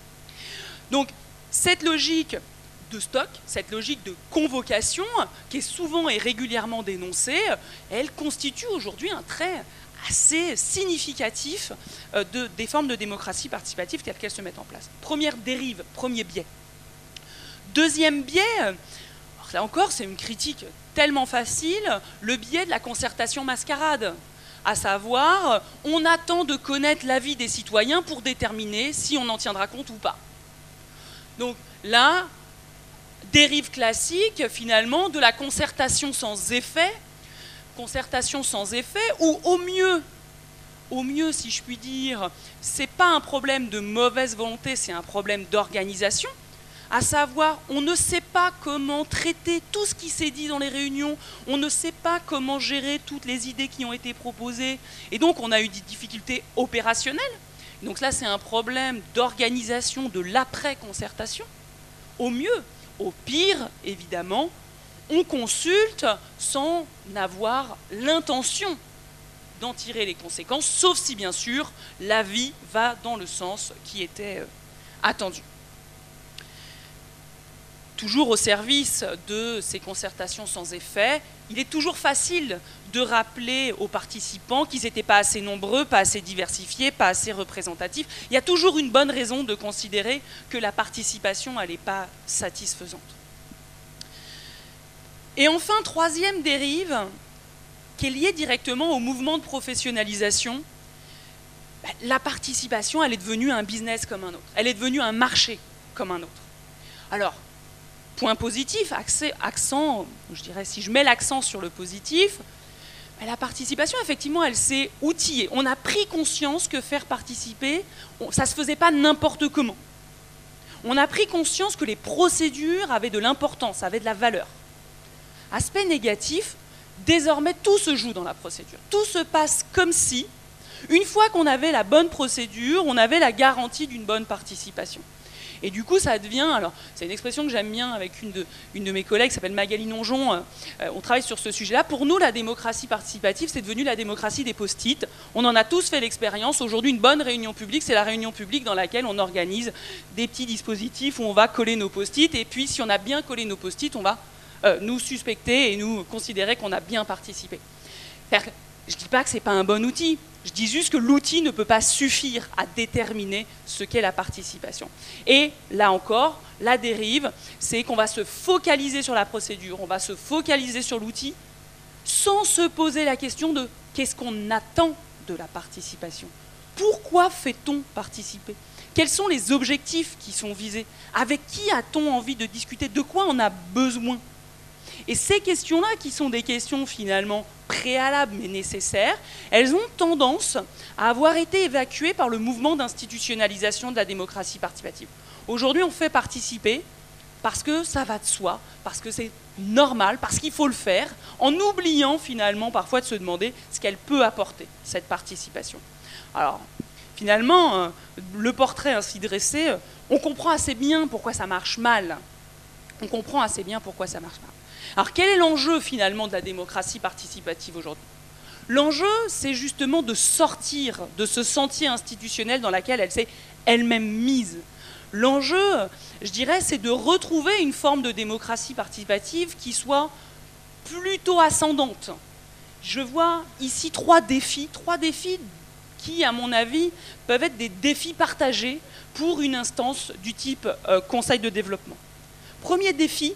Donc, cette logique de stock, cette logique de convocation, qui est souvent et régulièrement dénoncée, elle constitue aujourd'hui un trait assez significatif euh, de, des formes de démocratie participative telles qu'elles se mettent en place. Première dérive, premier biais. Deuxième biais, là encore c'est une critique tellement facile, le biais de la concertation mascarade. À savoir, on attend de connaître l'avis des citoyens pour déterminer si on en tiendra compte ou pas. Donc là, dérive classique finalement de la concertation sans effet concertation sans effet, ou au mieux, au mieux si je puis dire, c'est pas un problème de mauvaise volonté, c'est un problème d'organisation, à savoir on ne sait pas comment traiter tout ce qui s'est dit dans les réunions, on ne sait pas comment gérer toutes les idées qui ont été proposées, et donc on a eu des difficultés opérationnelles. Donc là c'est un problème d'organisation de l'après-concertation, au mieux. Au pire, évidemment, on consulte sans avoir l'intention d'en tirer les conséquences, sauf si bien sûr l'avis va dans le sens qui était euh, attendu. Toujours au service de ces concertations sans effet, il est toujours facile de rappeler aux participants qu'ils n'étaient pas assez nombreux, pas assez diversifiés, pas assez représentatifs. Il y a toujours une bonne raison de considérer que la participation n'est pas satisfaisante. Et enfin, troisième dérive, qui est liée directement au mouvement de professionnalisation, bah, la participation, elle est devenue un business comme un autre. Elle est devenue un marché comme un autre. Alors, point positif, accent, je dirais, si je mets l'accent sur le positif, bah, la participation, effectivement, elle s'est outillée. On a pris conscience que faire participer, ça ne se faisait pas n'importe comment. On a pris conscience que les procédures avaient de l'importance, avaient de la valeur. Aspect négatif, désormais tout se joue dans la procédure. Tout se passe comme si, une fois qu'on avait la bonne procédure, on avait la garantie d'une bonne participation. Et du coup, ça devient, alors c'est une expression que j'aime bien avec une de, mes collègues qui s'appelle Magali Nonjon, euh, euh, on travaille sur ce sujet-là. Pour nous, la démocratie participative, c'est devenu la démocratie des post-it. On en a tous fait l'expérience. Aujourd'hui, une bonne réunion publique, c'est la réunion publique dans laquelle on organise des petits dispositifs où on va coller nos post-it. Et puis, si on a bien collé nos post-it, on va euh, nous suspecter et nous considérer qu'on a bien participé. Je ne dis pas que ce n'est pas un bon outil. Je dis juste que l'outil ne peut pas suffire à déterminer ce qu'est la participation. Et là encore, la dérive, c'est qu'on va se focaliser sur la procédure, on va se focaliser sur l'outil, sans se poser la question de qu'est-ce qu'on attend de la participation. Pourquoi fait-on participer? Quels sont les objectifs qui sont visés? Avec qui a-t-on envie de discuter? De quoi on a besoin? Et ces questions-là, qui sont des questions finalement préalables mais nécessaires, elles ont tendance à avoir été évacuées par le mouvement d'institutionnalisation de la démocratie participative. Aujourd'hui, on fait participer parce que ça va de soi, parce que c'est normal, parce qu'il faut le faire, en oubliant finalement parfois de se demander ce qu'elle peut apporter, cette participation. Alors, finalement, euh, le portrait ainsi dressé, euh, on comprend assez bien pourquoi ça marche mal. On comprend assez bien pourquoi ça marche mal. Alors, quel est l'enjeu finalement de la démocratie participative aujourd'hui? L'enjeu, c'est justement de sortir de ce sentier institutionnel dans lequel elle s'est elle-même mise. L'enjeu, je dirais, c'est de retrouver une forme de démocratie participative qui soit plutôt ascendante. Je vois ici trois défis, trois défis qui, à mon avis, peuvent être des défis partagés pour une instance du type euh, Conseil de développement. Premier défi,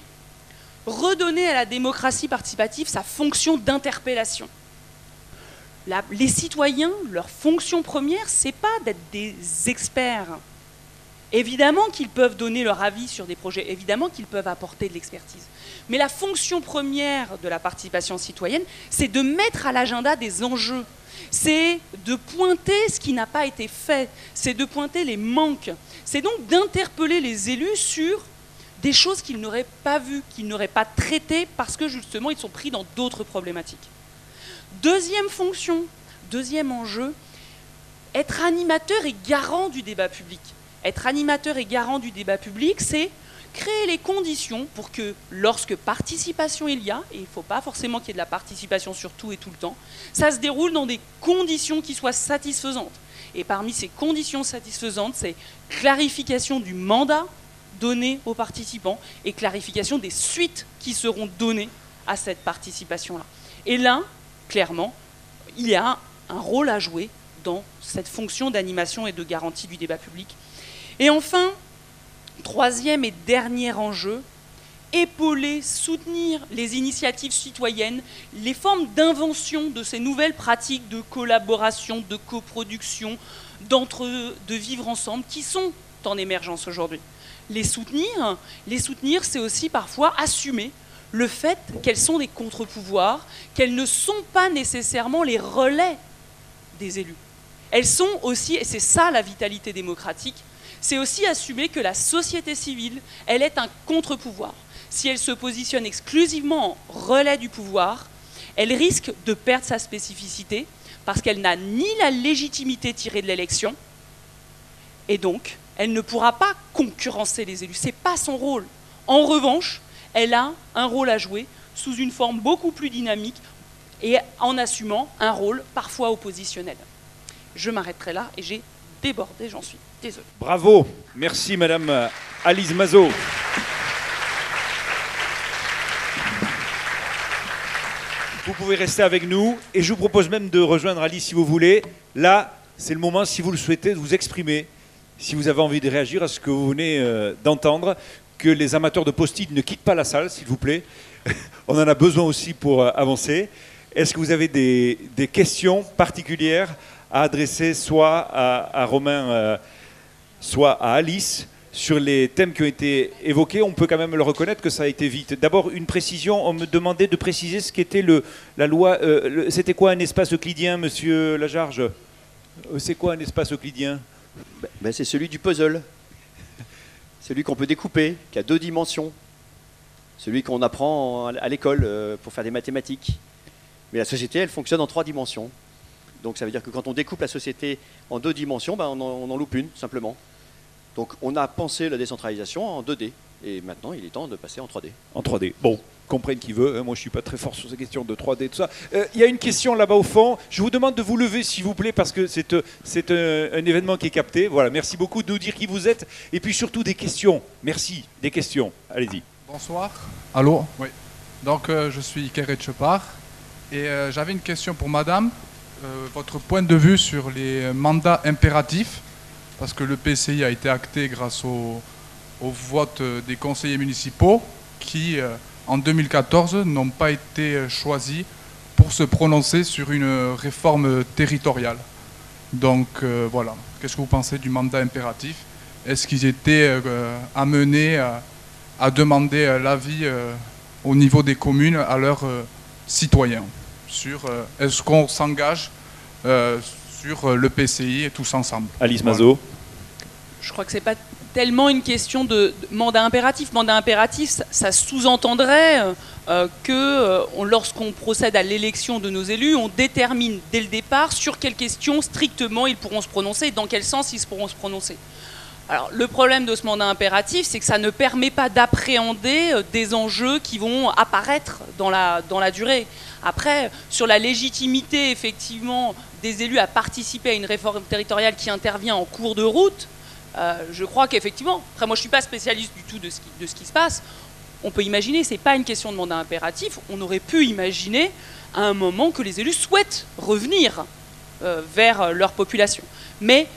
redonner à la démocratie participative sa fonction d'interpellation. les citoyens, leur fonction première, c'est pas d'être des experts Évidemment qu'ils peuvent donner leur avis sur des projets, évidemment qu'ils peuvent apporter de l'expertise. Mais la fonction première de la participation citoyenne, c'est de mettre à l'agenda des enjeux. C'est de pointer ce qui n'a pas été fait, c'est de pointer les manques. C'est donc d'interpeller les élus sur des choses qu'ils n'auraient pas vues, qu'ils n'auraient pas traitées parce que justement ils sont pris dans d'autres problématiques. Deuxième fonction, deuxième enjeu, être animateur et garant du débat public être animateur et garant du débat public, c'est créer les conditions pour que lorsque participation il y a, et il ne faut pas forcément qu'il y ait de la participation sur tout et tout le temps, ça se déroule dans des conditions qui soient satisfaisantes. Et parmi ces conditions satisfaisantes, c'est clarification du mandat donné aux participants et clarification des suites qui seront données à cette participation-là. Et là, clairement, il y a un rôle à jouer dans cette fonction d'animation et de garantie du débat public et enfin, troisième et dernier enjeu, épauler, soutenir les initiatives citoyennes, les formes d'invention de ces nouvelles pratiques de collaboration, de coproduction, de vivre ensemble, qui sont en émergence aujourd'hui. Les soutenir, c'est aussi parfois assumer le fait qu'elles sont des contre-pouvoirs, qu'elles ne sont pas nécessairement les relais des élus. Elles sont aussi, et c'est ça la vitalité démocratique, c'est aussi assumer que la société civile, elle est un contre-pouvoir. Si elle se positionne exclusivement en relais du pouvoir, elle risque de perdre sa spécificité parce qu'elle n'a ni la légitimité tirée de l'élection, et donc elle ne pourra pas concurrencer les élus. Ce n'est pas son rôle. En revanche, elle a un rôle à jouer sous une forme beaucoup plus dynamique et en assumant un rôle parfois oppositionnel. Je m'arrêterai là et j'ai débordé, j'en suis désolé. Bravo, merci Madame Alice Mazot. Vous pouvez rester avec nous et je vous propose même de rejoindre Alice si vous voulez. Là, c'est le moment, si vous le souhaitez, de vous exprimer. Si vous avez envie de réagir à ce que vous venez euh, d'entendre, que les amateurs de post-it ne quittent pas la salle, s'il vous plaît. On en a besoin aussi pour euh, avancer. Est-ce que vous avez des, questions particulières à adresser soit à, Romain, euh, soit à Alice sur les thèmes qui ont été évoqués? On peut quand même le reconnaître que ça a été vite. D'abord, une précision. On me demandait de préciser ce qu'était le, la loi. C'était quoi un espace euclidien, monsieur Lajarge? C'est quoi un espace euclidien? Ben, ben, C'est celui du puzzle. Celui qu'on peut découper, qui a deux dimensions. Celui qu'on apprend à l'école pour faire des mathématiques. Mais la société, elle fonctionne en trois dimensions. Donc ça veut dire que quand on découpe la société en deux dimensions, ben, on, en, loupe une, simplement. Donc on a pensé la décentralisation en 2D. Et maintenant, il est temps de passer en 3D. En 3D. Bon, comprenne qui veut. Hein. moi, je ne suis pas très fort sur ces questions de 3D, tout ça. Euh, il y a une question là-bas au fond. Je vous demande de vous lever, s'il vous plaît, parce que c'est euh, un, événement qui est capté. Voilà, merci beaucoup de nous dire qui vous êtes. Et puis surtout des questions. Merci, des questions. Allez-y. Bonsoir. Allô Oui. Donc, euh, je suis Kéret Chepar. Et j'avais une question pour madame. votre point de vue sur les mandats impératifs, parce que le PCI a été acté grâce au, au vote des conseillers municipaux qui, en 2014, n'ont pas été choisis pour se prononcer sur une réforme territoriale. Donc voilà, qu'est-ce que vous pensez du mandat impératif? Est-ce qu'ils étaient amenés à, à demander l'avis au niveau des communes à leurs citoyens sur est-ce qu'on s'engage sur le PCI et tous ensemble? Alice Mazot Je crois que c'est pas tellement une question de, mandat impératif. Mandat impératif, ça, sous-entendrait que lorsqu'on procède à l'élection de nos élus, on détermine dès le départ sur quelles questions strictement ils pourront se prononcer et dans quel sens ils pourront se prononcer. Alors, le problème de ce mandat impératif, c'est que ça ne permet pas d'appréhender des enjeux qui vont apparaître dans la, dans la durée. Après, sur la légitimité, effectivement, des élus à participer à une réforme territoriale qui intervient en cours de route, je crois qu'effectivement, après moi je ne suis pas spécialiste du tout de ce qui, se passe, on peut imaginer, ce n'est pas une question de mandat impératif, on aurait pu imaginer à un moment que les élus souhaitent revenir vers leur population. Mais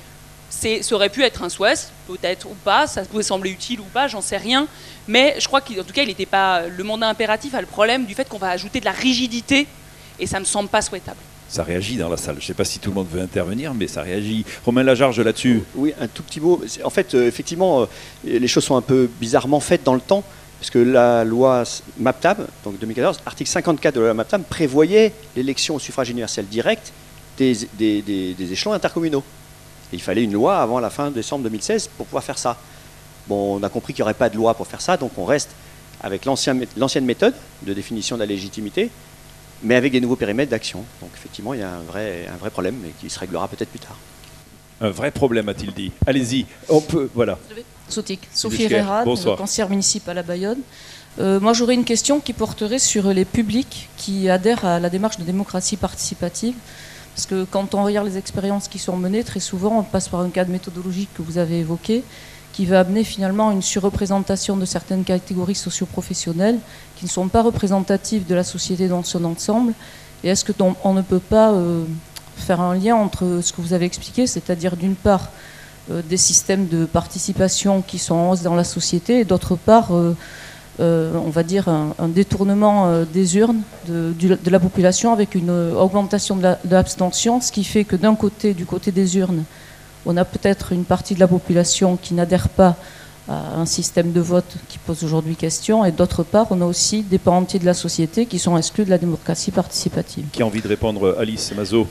ça aurait pu être un souhait, peut-être ou pas, ça pouvait sembler utile ou pas, j'en sais rien. Mais je crois qu'en tout cas, il n'était pas. Le mandat impératif a le problème du fait qu'on va ajouter de la rigidité et ça ne me semble pas souhaitable. Ça réagit dans la salle. Je ne sais pas si tout le monde veut intervenir, mais ça réagit. Romain Lajarge là-dessus. Oui, un tout petit mot. En fait, effectivement, les choses sont un peu bizarrement faites dans le temps, parce que la loi MAPTAM, donc 2014, article 54 de la loi MAPTAM, prévoyait l'élection au suffrage universel direct des échelons intercommunaux il fallait une loi avant la fin décembre 2016 pour pouvoir faire ça. Bon, on a compris qu'il n'y aurait pas de loi pour faire ça, donc on reste avec l'ancienne méthode de définition de la légitimité, mais avec des nouveaux périmètres d'action. Donc effectivement, il y a un vrai, un vrai problème, mais qui se réglera peut-être plus tard. Un vrai problème, a-t-il dit. Allez-y, on peut, voilà. Sophie Herrera, conseillère municipale à Bayonne. Euh, moi, j'aurais une question qui porterait sur les publics qui adhèrent à la démarche de démocratie participative. Parce que quand on regarde les expériences qui sont menées, très souvent, on passe par un cadre méthodologique que vous avez évoqué, qui va amener finalement une surreprésentation de certaines catégories socioprofessionnelles qui ne sont pas représentatives de la société dans son ensemble. Et est-ce qu'on on ne peut pas euh, faire un lien entre ce que vous avez expliqué, c'est-à-dire d'une part euh, des systèmes de participation qui sont en hausse dans la société, et d'autre part euh, on va dire, un, détournement des urnes de, la population avec une augmentation de l'abstention, ce qui fait que d'un côté, du côté des urnes, on a peut-être une partie de la population qui n'adhère pas un système de vote qui pose aujourd'hui question, et d'autre part, on a aussi des pans entiers de la société qui sont exclus de la démocratie participative. Qui a envie de répondre, Alice Mazo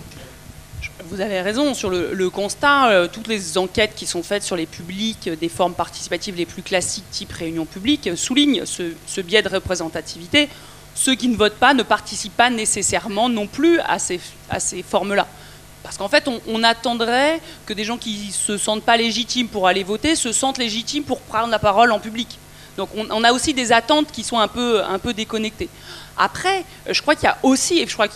vous avez raison sur le, constat. Euh, toutes les enquêtes qui sont faites sur les publics des formes participatives les plus classiques, type réunion publique, soulignent ce, biais de représentativité. Ceux qui ne votent pas ne participent pas nécessairement non plus à ces, à ces formes-là. Parce qu'en fait, on, attendrait que des gens qui ne se sentent pas légitimes pour aller voter se sentent légitimes pour prendre la parole en public. Donc on, a aussi des attentes qui sont un peu, déconnectées. Après, euh, je crois qu'il y a aussi, je crois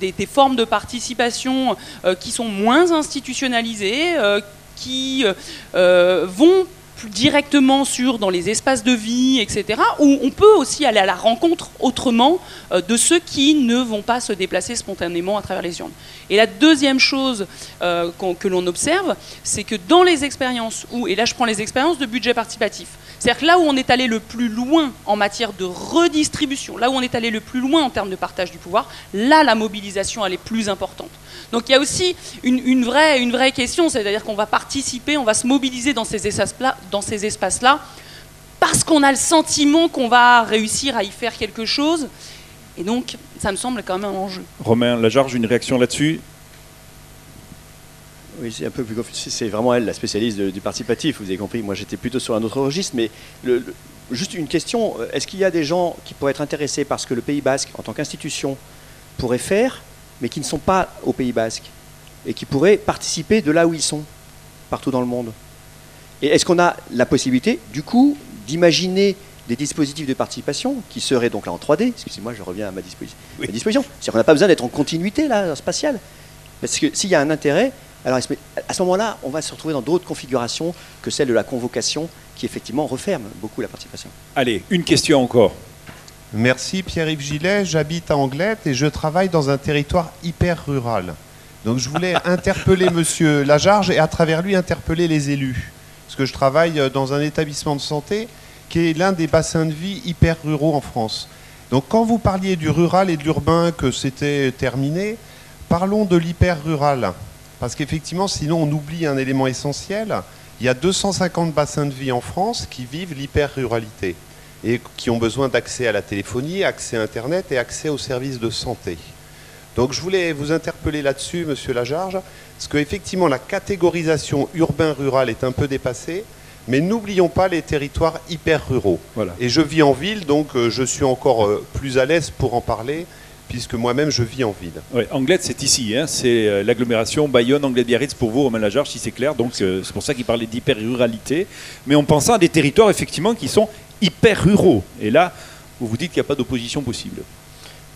des, des, formes de participation euh, qui sont moins institutionnalisées, euh, qui vont directement sur dans les espaces de vie, etc., où on peut aussi aller à la rencontre autrement de ceux qui ne vont pas se déplacer spontanément à travers les urnes. Et la deuxième chose que l'on observe, c'est que dans les expériences où, et là je prends les expériences de budget participatif, c'est-à-dire là où on est allé le plus loin en matière de redistribution, là où on est allé le plus loin en termes de partage du pouvoir, là la mobilisation elle est plus importante. Donc il y a aussi une, vraie, une vraie question, c'est-à-dire qu'on va participer, on va se mobiliser dans ces espaces-là, dans ces espaces-là parce qu'on a le sentiment qu'on va réussir à y faire quelque chose. Et donc, ça me semble quand même un enjeu. Romain Lajarge, une réaction là-dessus? Oui, c'est un peu plus C'est vraiment elle, la spécialiste du participatif, vous avez compris. Moi, j'étais plutôt sur un autre registre, mais juste une question. Est-ce qu'il y a des gens qui pourraient être intéressés par ce que le Pays Basque, en tant qu'institution, pourrait faire, mais qui ne sont pas au Pays Basque, et qui pourraient participer de là où ils sont, partout dans le monde Et est-ce qu'on a la possibilité, du coup, d'imaginer des dispositifs de participation qui seraient donc là en 3D, excusez-moi, je reviens à ma disposition. disposition. C'est-à-dire qu'on n'a pas besoin d'être en continuité là, spatiale. Parce que s'il y a un intérêt, alors à ce moment-là, on va se retrouver dans d'autres configurations que celle de la convocation qui effectivement referme beaucoup la participation? Allez, une question encore. Merci Pierre-Yves Gillet, j'habite à Anglette et je travaille dans un territoire hyper rural. Donc je voulais interpeller Monsieur Lajarge et à travers lui interpeller les élus. Parce que je travaille dans un établissement de santé qui est l'un des bassins de vie hyper ruraux en France. Donc quand vous parliez du rural et de l'urbain, que c'était terminé, parlons de l'hyper rural. Parce qu'effectivement, sinon on oublie un élément essentiel. Il y a 250 bassins de vie en France qui vivent l'hyper-ruralité et qui ont besoin d'accès à la téléphonie, accès à Internet et accès aux services de santé. Donc je voulais vous interpeller là-dessus, Monsieur Lajarge, parce qu'effectivement la catégorisation urbain-rural est un peu dépassée, mais n'oublions pas les territoires hyper ruraux. Et je vis en ville, donc euh, je suis encore euh, plus à l'aise pour en parler puisque moi-même je vis en ville. Oui, Anglette, c'est ici, hein, c'est euh, l'agglomération Bayonne, Anglette, Biarritz pour vous, Romain Lajarge, si c'est clair. Donc c'est pour ça qu'il parlait d'hyper-ruralité. Mais on pense à des territoires effectivement qui sont hyper ruraux. Et là, vous vous dites qu'il n'y a pas d'opposition possible.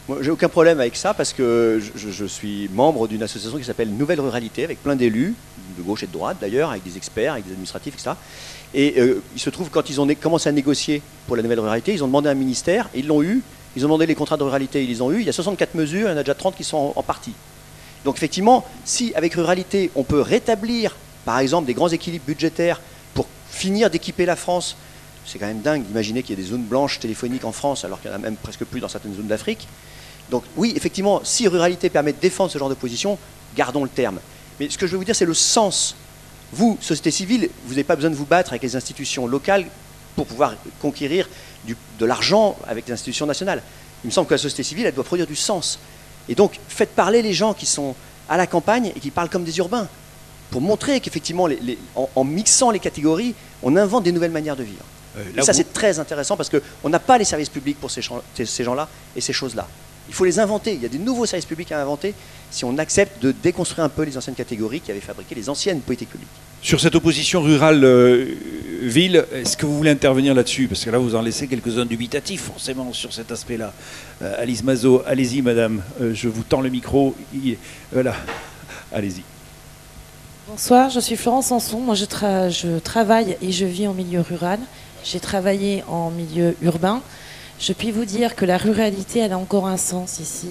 Moi, j'ai aucun problème avec ça parce que je, suis membre d'une association qui s'appelle Nouvelle Ruralité avec plein d'élus, de gauche et de droite d'ailleurs, avec des experts, avec des administratifs, etc. Et euh, il se trouve, quand ils ont commencé à négocier pour la Nouvelle Ruralité, ils ont demandé un ministère, et ils l'ont eu, ils ont demandé les contrats de ruralité, ils les ont eu. Il y a 64 mesures, il y en a déjà 30 qui sont en, partie. Donc effectivement, si avec ruralité, on peut rétablir, par exemple, des grands équilibres budgétaires pour finir d'équiper la France, c'est quand même dingue d'imaginer qu'il y ait des zones blanches téléphoniques en France, alors qu'il y en a même presque plus dans certaines zones d'Afrique. Donc oui, effectivement, si ruralité permet de défendre ce genre de position, gardons le terme. Mais ce que je veux vous dire, c'est le sens. Vous, société civile, vous n'avez pas besoin de vous battre avec les institutions locales pour pouvoir conquérir de l'argent avec les institutions nationales. Il me semble que la société civile, elle doit produire du sens. Et donc, faites parler les gens qui sont à la campagne et qui parlent comme des urbains, pour montrer qu'effectivement, en, mixant les catégories, on invente des nouvelles manières de vivre. Euh, et ça, c'est très intéressant parce qu'on n'a pas les services publics pour ces, ces gens-là et ces choses-là. Il faut les inventer. Il y a des nouveaux services publics à inventer si on accepte de déconstruire un peu les anciennes catégories qui avaient fabriqué les anciennes politiques publiques. Sur cette opposition rurale-ville, est-ce que vous voulez intervenir là-dessus? Parce que là, vous en laissez quelques-uns dubitatifs, forcément, sur cet aspect-là. Euh, Alice Mazot, allez-y, madame. Euh, je vous tends le micro. Voilà. Allez-y. Bonsoir, je suis Florence Sanson. Moi, je, je travaille et je vis en milieu rural. J'ai travaillé en milieu urbain. Je puis vous dire que la ruralité, elle a encore un sens ici,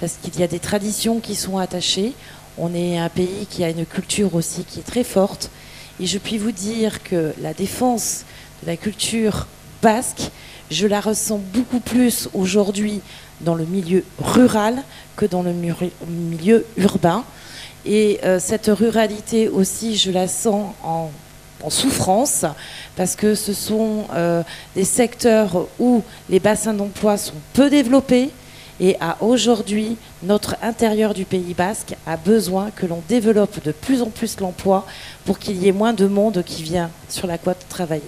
parce qu'il y a des traditions qui sont attachées. On est un pays qui a une culture aussi qui est très forte. Et je puis vous dire que la défense de la culture basque, je la ressens beaucoup plus aujourd'hui dans le milieu rural que dans le milieu urbain. Et euh, cette ruralité aussi, je la sens en, souffrance parce que ce sont euh, des secteurs où les bassins d'emploi sont peu développés, et à aujourd'hui, notre intérieur du Pays basque a besoin que l'on développe de plus en plus l'emploi pour qu'il y ait moins de monde qui vient sur la côte travailler.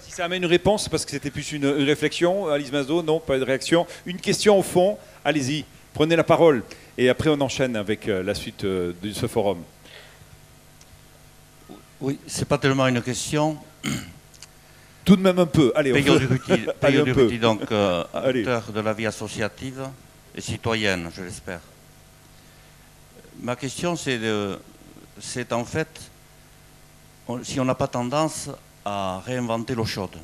Si ça amène une réponse, parce que c'était plus une, réflexion, Alice Mazo, non, pas de réaction. Une question au fond, allez-y, prenez la parole. Et après, on enchaîne avec euh, la suite euh, de ce forum. Oui, c'est pas tellement une question. Tout de même un peu. Allez, Payot Ruti, donc euh, acteur de la vie associative et citoyenne, je l'espère. Ma question, c'est c'est en fait si on n'a pas tendance à réinventer l'eau chaude.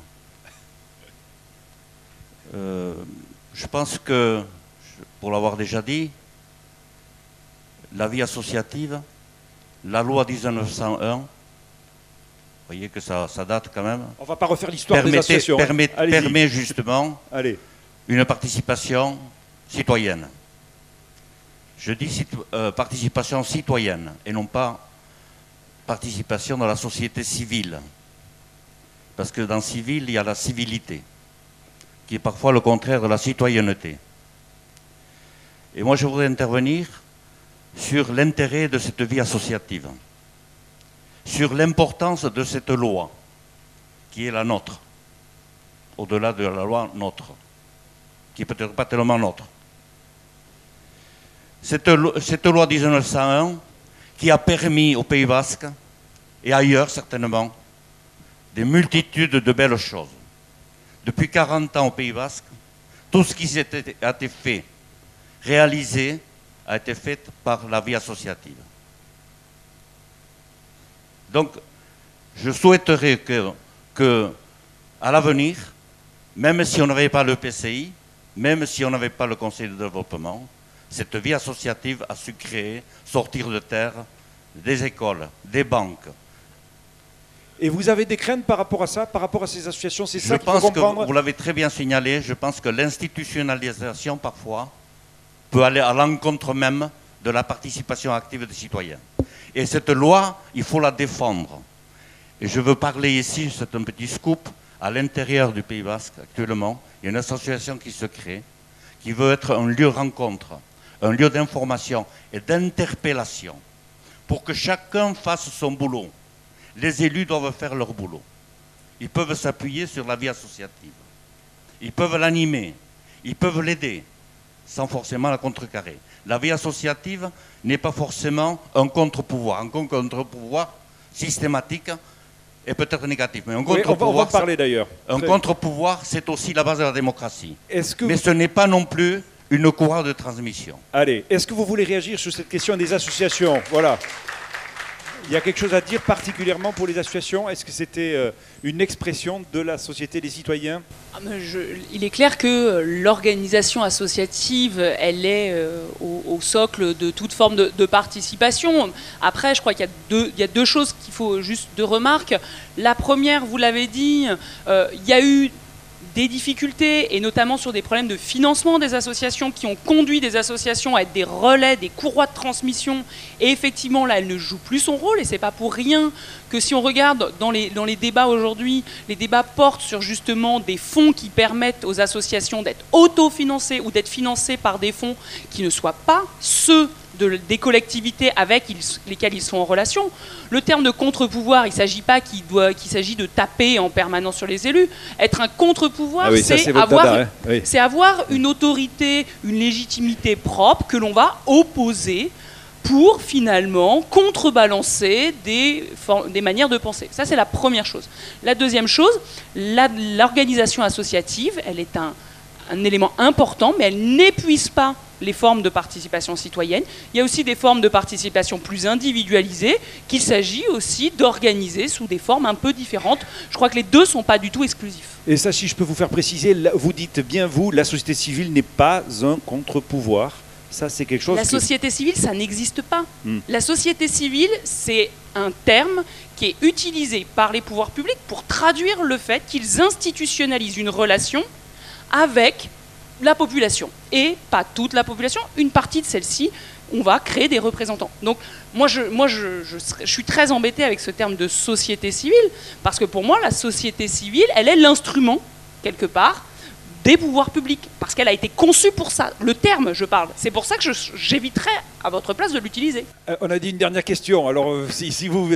Euh, je pense que, pour l'avoir déjà dit, la vie associative, la loi 1901, vous voyez que ça, date quand même. On ne va pas refaire l'histoire des associations. Permet, permet justement une participation citoyenne. Je dis euh, participation citoyenne et non pas participation dans la société civile. Parce que dans civil, il y a la civilité, qui est parfois le contraire de la citoyenneté. Et moi, je voudrais intervenir sur l'intérêt de cette vie associative sur l'importance de cette loi, qui est la nôtre, au-delà de la loi nôtre, qui n'est peut-être pas tellement nôtre. Cette, cette loi 1901 qui a permis au Pays basque, et ailleurs certainement, des multitudes de belles choses. Depuis 40 ans au Pays basque, tout ce qui a été fait, réalisé, a été fait par la vie associative. Donc, je souhaiterais que, à l'avenir, même si on n'avait pas le PCI, même si on n'avait pas le Conseil de développement, cette vie associative a su créer, sortir de terre, des écoles, des banques. Et vous avez des craintes par rapport à ça, par rapport à ces associations? C'est ça Je pense que vous l'avez très bien signalé, je pense que l'institutionnalisation parfois peut aller à l'encontre même de la participation active des citoyens. Et cette loi, il faut la défendre. Et je veux parler ici, c'est un petit scoop, à l'intérieur du Pays Basque actuellement, il y a une association qui se crée, qui veut être un lieu de rencontre, un lieu d'information et d'interpellation, pour que chacun fasse son boulot. Les élus doivent faire leur boulot. Ils peuvent s'appuyer sur la vie associative. Ils peuvent l'animer. Ils peuvent l'aider, sans forcément la contrecarrer. La vie associative n'est pas forcément un contre-pouvoir. Un contre-pouvoir systématique est peut-être négatif. Mais un contre-pouvoir. Un contre-pouvoir, c'est aussi la base de la démocratie. Mais ce n'est pas non plus une courroie de transmission. Allez, est-ce que vous voulez réagir sur cette question des associations? Voilà. Il y a quelque chose à dire particulièrement pour les associations? Est-ce que c'était euh, une expression de la société des citoyens? Ah, Il est clair que l'organisation associative, elle est euh, au, socle de toute forme de, participation. Après, je crois qu'il y, a deux choses qu'il faut juste de remarques. La première, vous l'avez dit, euh, il y a eu des difficultés, et notamment sur des problèmes de financement des associations qui ont conduit des associations à être des relais, des courroies de transmission. Et effectivement, là, elle ne joue plus son rôle, et c'est pas pour rien que si on regarde dans les, dans les débats aujourd'hui, les débats portent sur justement des fonds qui permettent aux associations d'être autofinancées ou d'être financées par des fonds qui ne soient pas ceux des collectivités avec lesquelles ils sont en relation. Le terme de contre-pouvoir, il ne s'agit pas qu'il s'agit de taper en permanence sur les élus. Être un contre-pouvoir, ah c'est avoir, hein. avoir une autorité, une légitimité propre que l'on va opposer pour finalement contrebalancer des, des manières de penser. Ça, c'est la première chose. La deuxième chose, l'organisation associative, elle est un, un élément important, mais elle n'épuise pas les formes de participation citoyenne. Il y a aussi des formes de participation plus individualisées qu'il s'agit aussi d'organiser sous des formes un peu différentes. Je crois que les deux ne sont pas du tout exclusifs. Et ça, si je peux vous faire préciser, vous dites bien, vous, la société civile n'est pas un contre-pouvoir. Ça, c'est quelque chose. La société civile, ça n'existe pas. Hmm. La société civile, c'est un terme qui est utilisé par les pouvoirs publics pour traduire le fait qu'ils institutionnalisent une relation avec la population. Et pas toute la population, une partie de celle-ci, on va créer des représentants. Donc moi, je, moi je, je, suis très embêté avec ce terme de société civile, parce que pour moi, la société civile, elle est l'instrument, quelque part, des pouvoirs publics, parce qu'elle a été conçue pour ça. Le terme, je parle. C'est pour ça que j'éviterais, à votre place, de l'utiliser. Euh, on a dit une dernière question. Alors, euh, si, vous...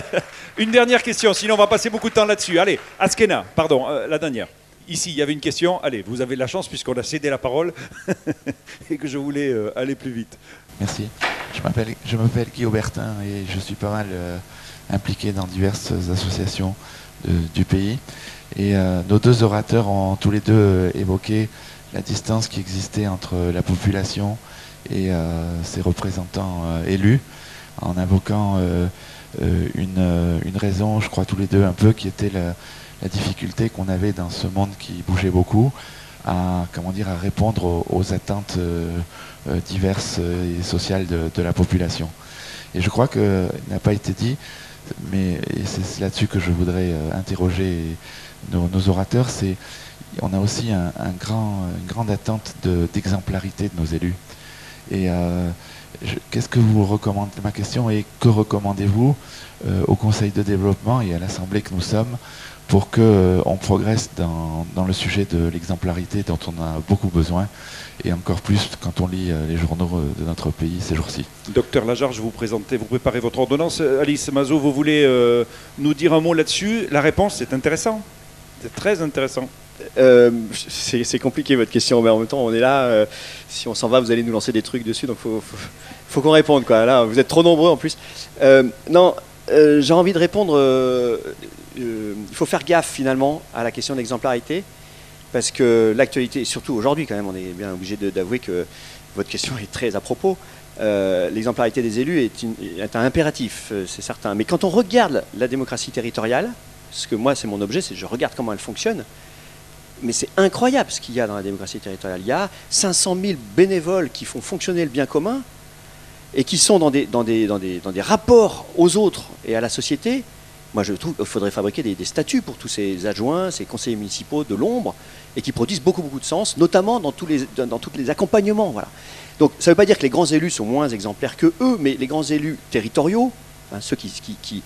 une dernière question, sinon on va passer beaucoup de temps là-dessus. Allez, Askena, pardon, euh, la dernière. Ici, il y avait une question. Allez, vous avez la chance puisqu'on a cédé la parole et que je voulais euh, aller plus vite. Merci. Je m'appelle, je m'appelle Guy Aubertin et je suis pas mal euh, impliqué dans diverses associations du pays. Et euh, nos deux orateurs ont tous les deux évoqué la distance qui existait entre la population et ses représentants élus, en invoquant une, raison, je crois tous les deux un peu, qui était la, la difficulté qu'on avait dans ce monde qui bougeait beaucoup à, comment dire, à répondre aux, attentes euh, euh, diverses et sociales de, la population. Et je crois qu'il n'a pas été dit, mais c'est là-dessus que je voudrais euh, interroger nos, orateurs, c'est on a aussi un, grand, une grande attente d'exemplarité de, nos élus. Et qu'est-ce que vous recommandez Ma question est que recommandez-vous au Conseil de développement et à l'Assemblée que nous sommes pour qu'on euh, progresse dans, dans, le sujet de l'exemplarité dont on a beaucoup besoin, et encore plus quand on lit euh, les journaux euh, de notre pays ces jours-ci. Docteur Lajarge, vous présentez, vous préparez votre ordonnance. Alice Mazo, vous voulez nous dire un mot là-dessus? La réponse, c'est intéressant. C'est très intéressant. c'est compliqué votre question, mais en même temps, on est là. si on s'en va, vous allez nous lancer des trucs dessus, donc il faut, faut, qu'on réponde. Quoi. Là, vous êtes trop nombreux en plus. non, j'ai envie de répondre euh, il faut faire gaffe finalement à la question de l'exemplarité, parce que l'actualité, surtout aujourd'hui quand même, on est bien obligé d'avouer que votre question est très à propos. Euh, l'exemplarité des élus est, un impératif, euh, c'est certain. Mais quand on regarde la démocratie territoriale, ce que moi c'est mon objet, c'est je regarde comment elle fonctionne, mais c'est incroyable ce qu'il y a dans la démocratie territoriale. Il y a 500 000 bénévoles qui font fonctionner le bien commun et qui sont dans des rapports aux autres et à la société. Moi, je trouve qu'il faudrait fabriquer des, statuts pour tous ces adjoints, ces conseillers municipaux de l'ombre, et qui produisent beaucoup, beaucoup de sens, notamment dans tous les, accompagnements. Voilà. Donc, ça ne veut pas dire que les grands élus sont moins exemplaires que eux, mais les grands élus territoriaux, hein, ceux qui,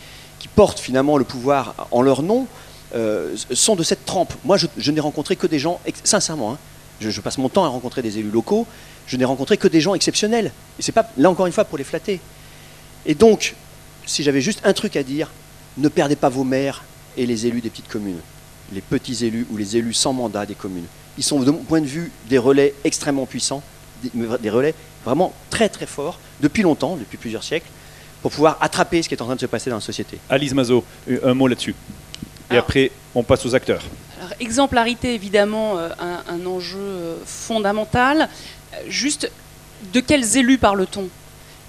portent finalement le pouvoir en leur nom, euh, sont de cette trempe. Moi, je, n'ai rencontré que des gens, sincèrement, hein, je, passe mon temps à rencontrer des élus locaux, je n'ai rencontré que des gens exceptionnels. Et c'est pas, là encore une fois, pour les flatter. Et donc, si j'avais juste un truc à dire, ne perdez pas vos maires et les élus des petites communes, les petits élus ou les élus sans mandat des communes. Ils sont, de mon point de vue, des relais extrêmement puissants, des relais vraiment très très forts, depuis longtemps, depuis plusieurs siècles, pour pouvoir attraper ce qui est en train de se passer dans la société. Alice Mazot, un mot là-dessus. Et après, on passe aux acteurs. Alors, exemplarité, évidemment, euh, un, enjeu euh, fondamental. Juste, de quels élus parle-t-on?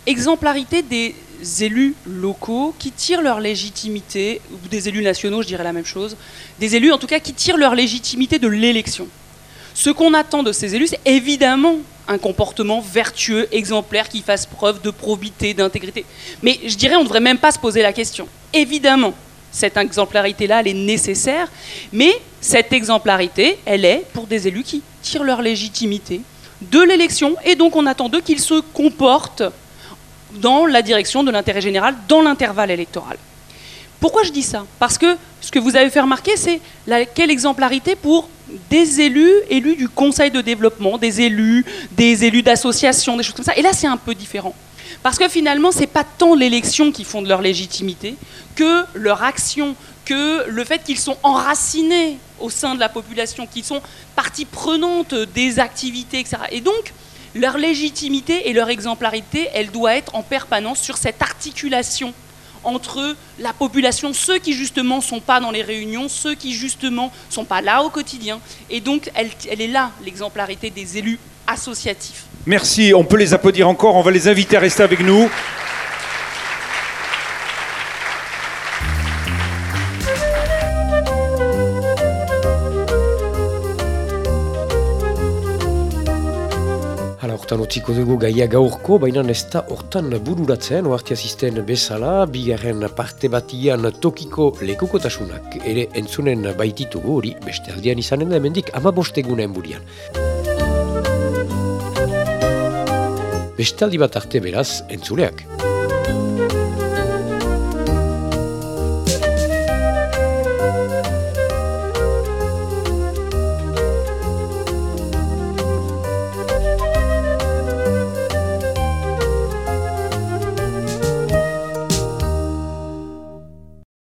Exemplarité des élus locaux qui tirent leur légitimité, ou des élus nationaux, je dirais la même chose, des élus en tout cas qui tirent leur légitimité de l'élection. Ce qu'on attend de ces élus, c'est évidemment un comportement vertueux, exemplaire, qui fasse preuve de probité, d'intégrité. Mais je dirais, on ne devrait même pas se poser la question. Évidemment, cette exemplarité-là, elle est nécessaire, mais cette exemplarité, elle est pour des élus qui tirent leur légitimité de l'élection, et donc on attend d'eux qu'ils se comportent dans la direction de l'intérêt général, dans l'intervalle électoral. Pourquoi je dis ça? Parce que ce que vous avez fait remarquer, c'est quelle exemplarité pour des élus, élus du conseil de développement, des élus, des élus d'associations, des choses comme ça. Et là, c'est un peu différent. Parce que finalement, ce n'est pas tant l'élection qui fonde leur légitimité que leur action, que le fait qu'ils sont enracinés au sein de la population, qu'ils sont partie prenante des activités, etc. Et donc, leur légitimité et leur exemplarité, elle doit être en permanence sur cette articulation entre la population, ceux qui justement sont pas dans les réunions, ceux qui justement sont pas là au quotidien. Et donc, elle, elle est là, l'exemplarité des élus associatifs. Merci, on peut les applaudir encore, on va les inviter à rester avec nous. Hortan utziko dugu gaia gaurko, baina ez da hortan bururatzen, oartia zisten bezala, bigarren parte batian tokiko lekukotasunak ere entzunen baititugu hori, beste aldean izanen da hemendik ama bostegunen burian. Bestaldi bat arte beraz, entzuleak.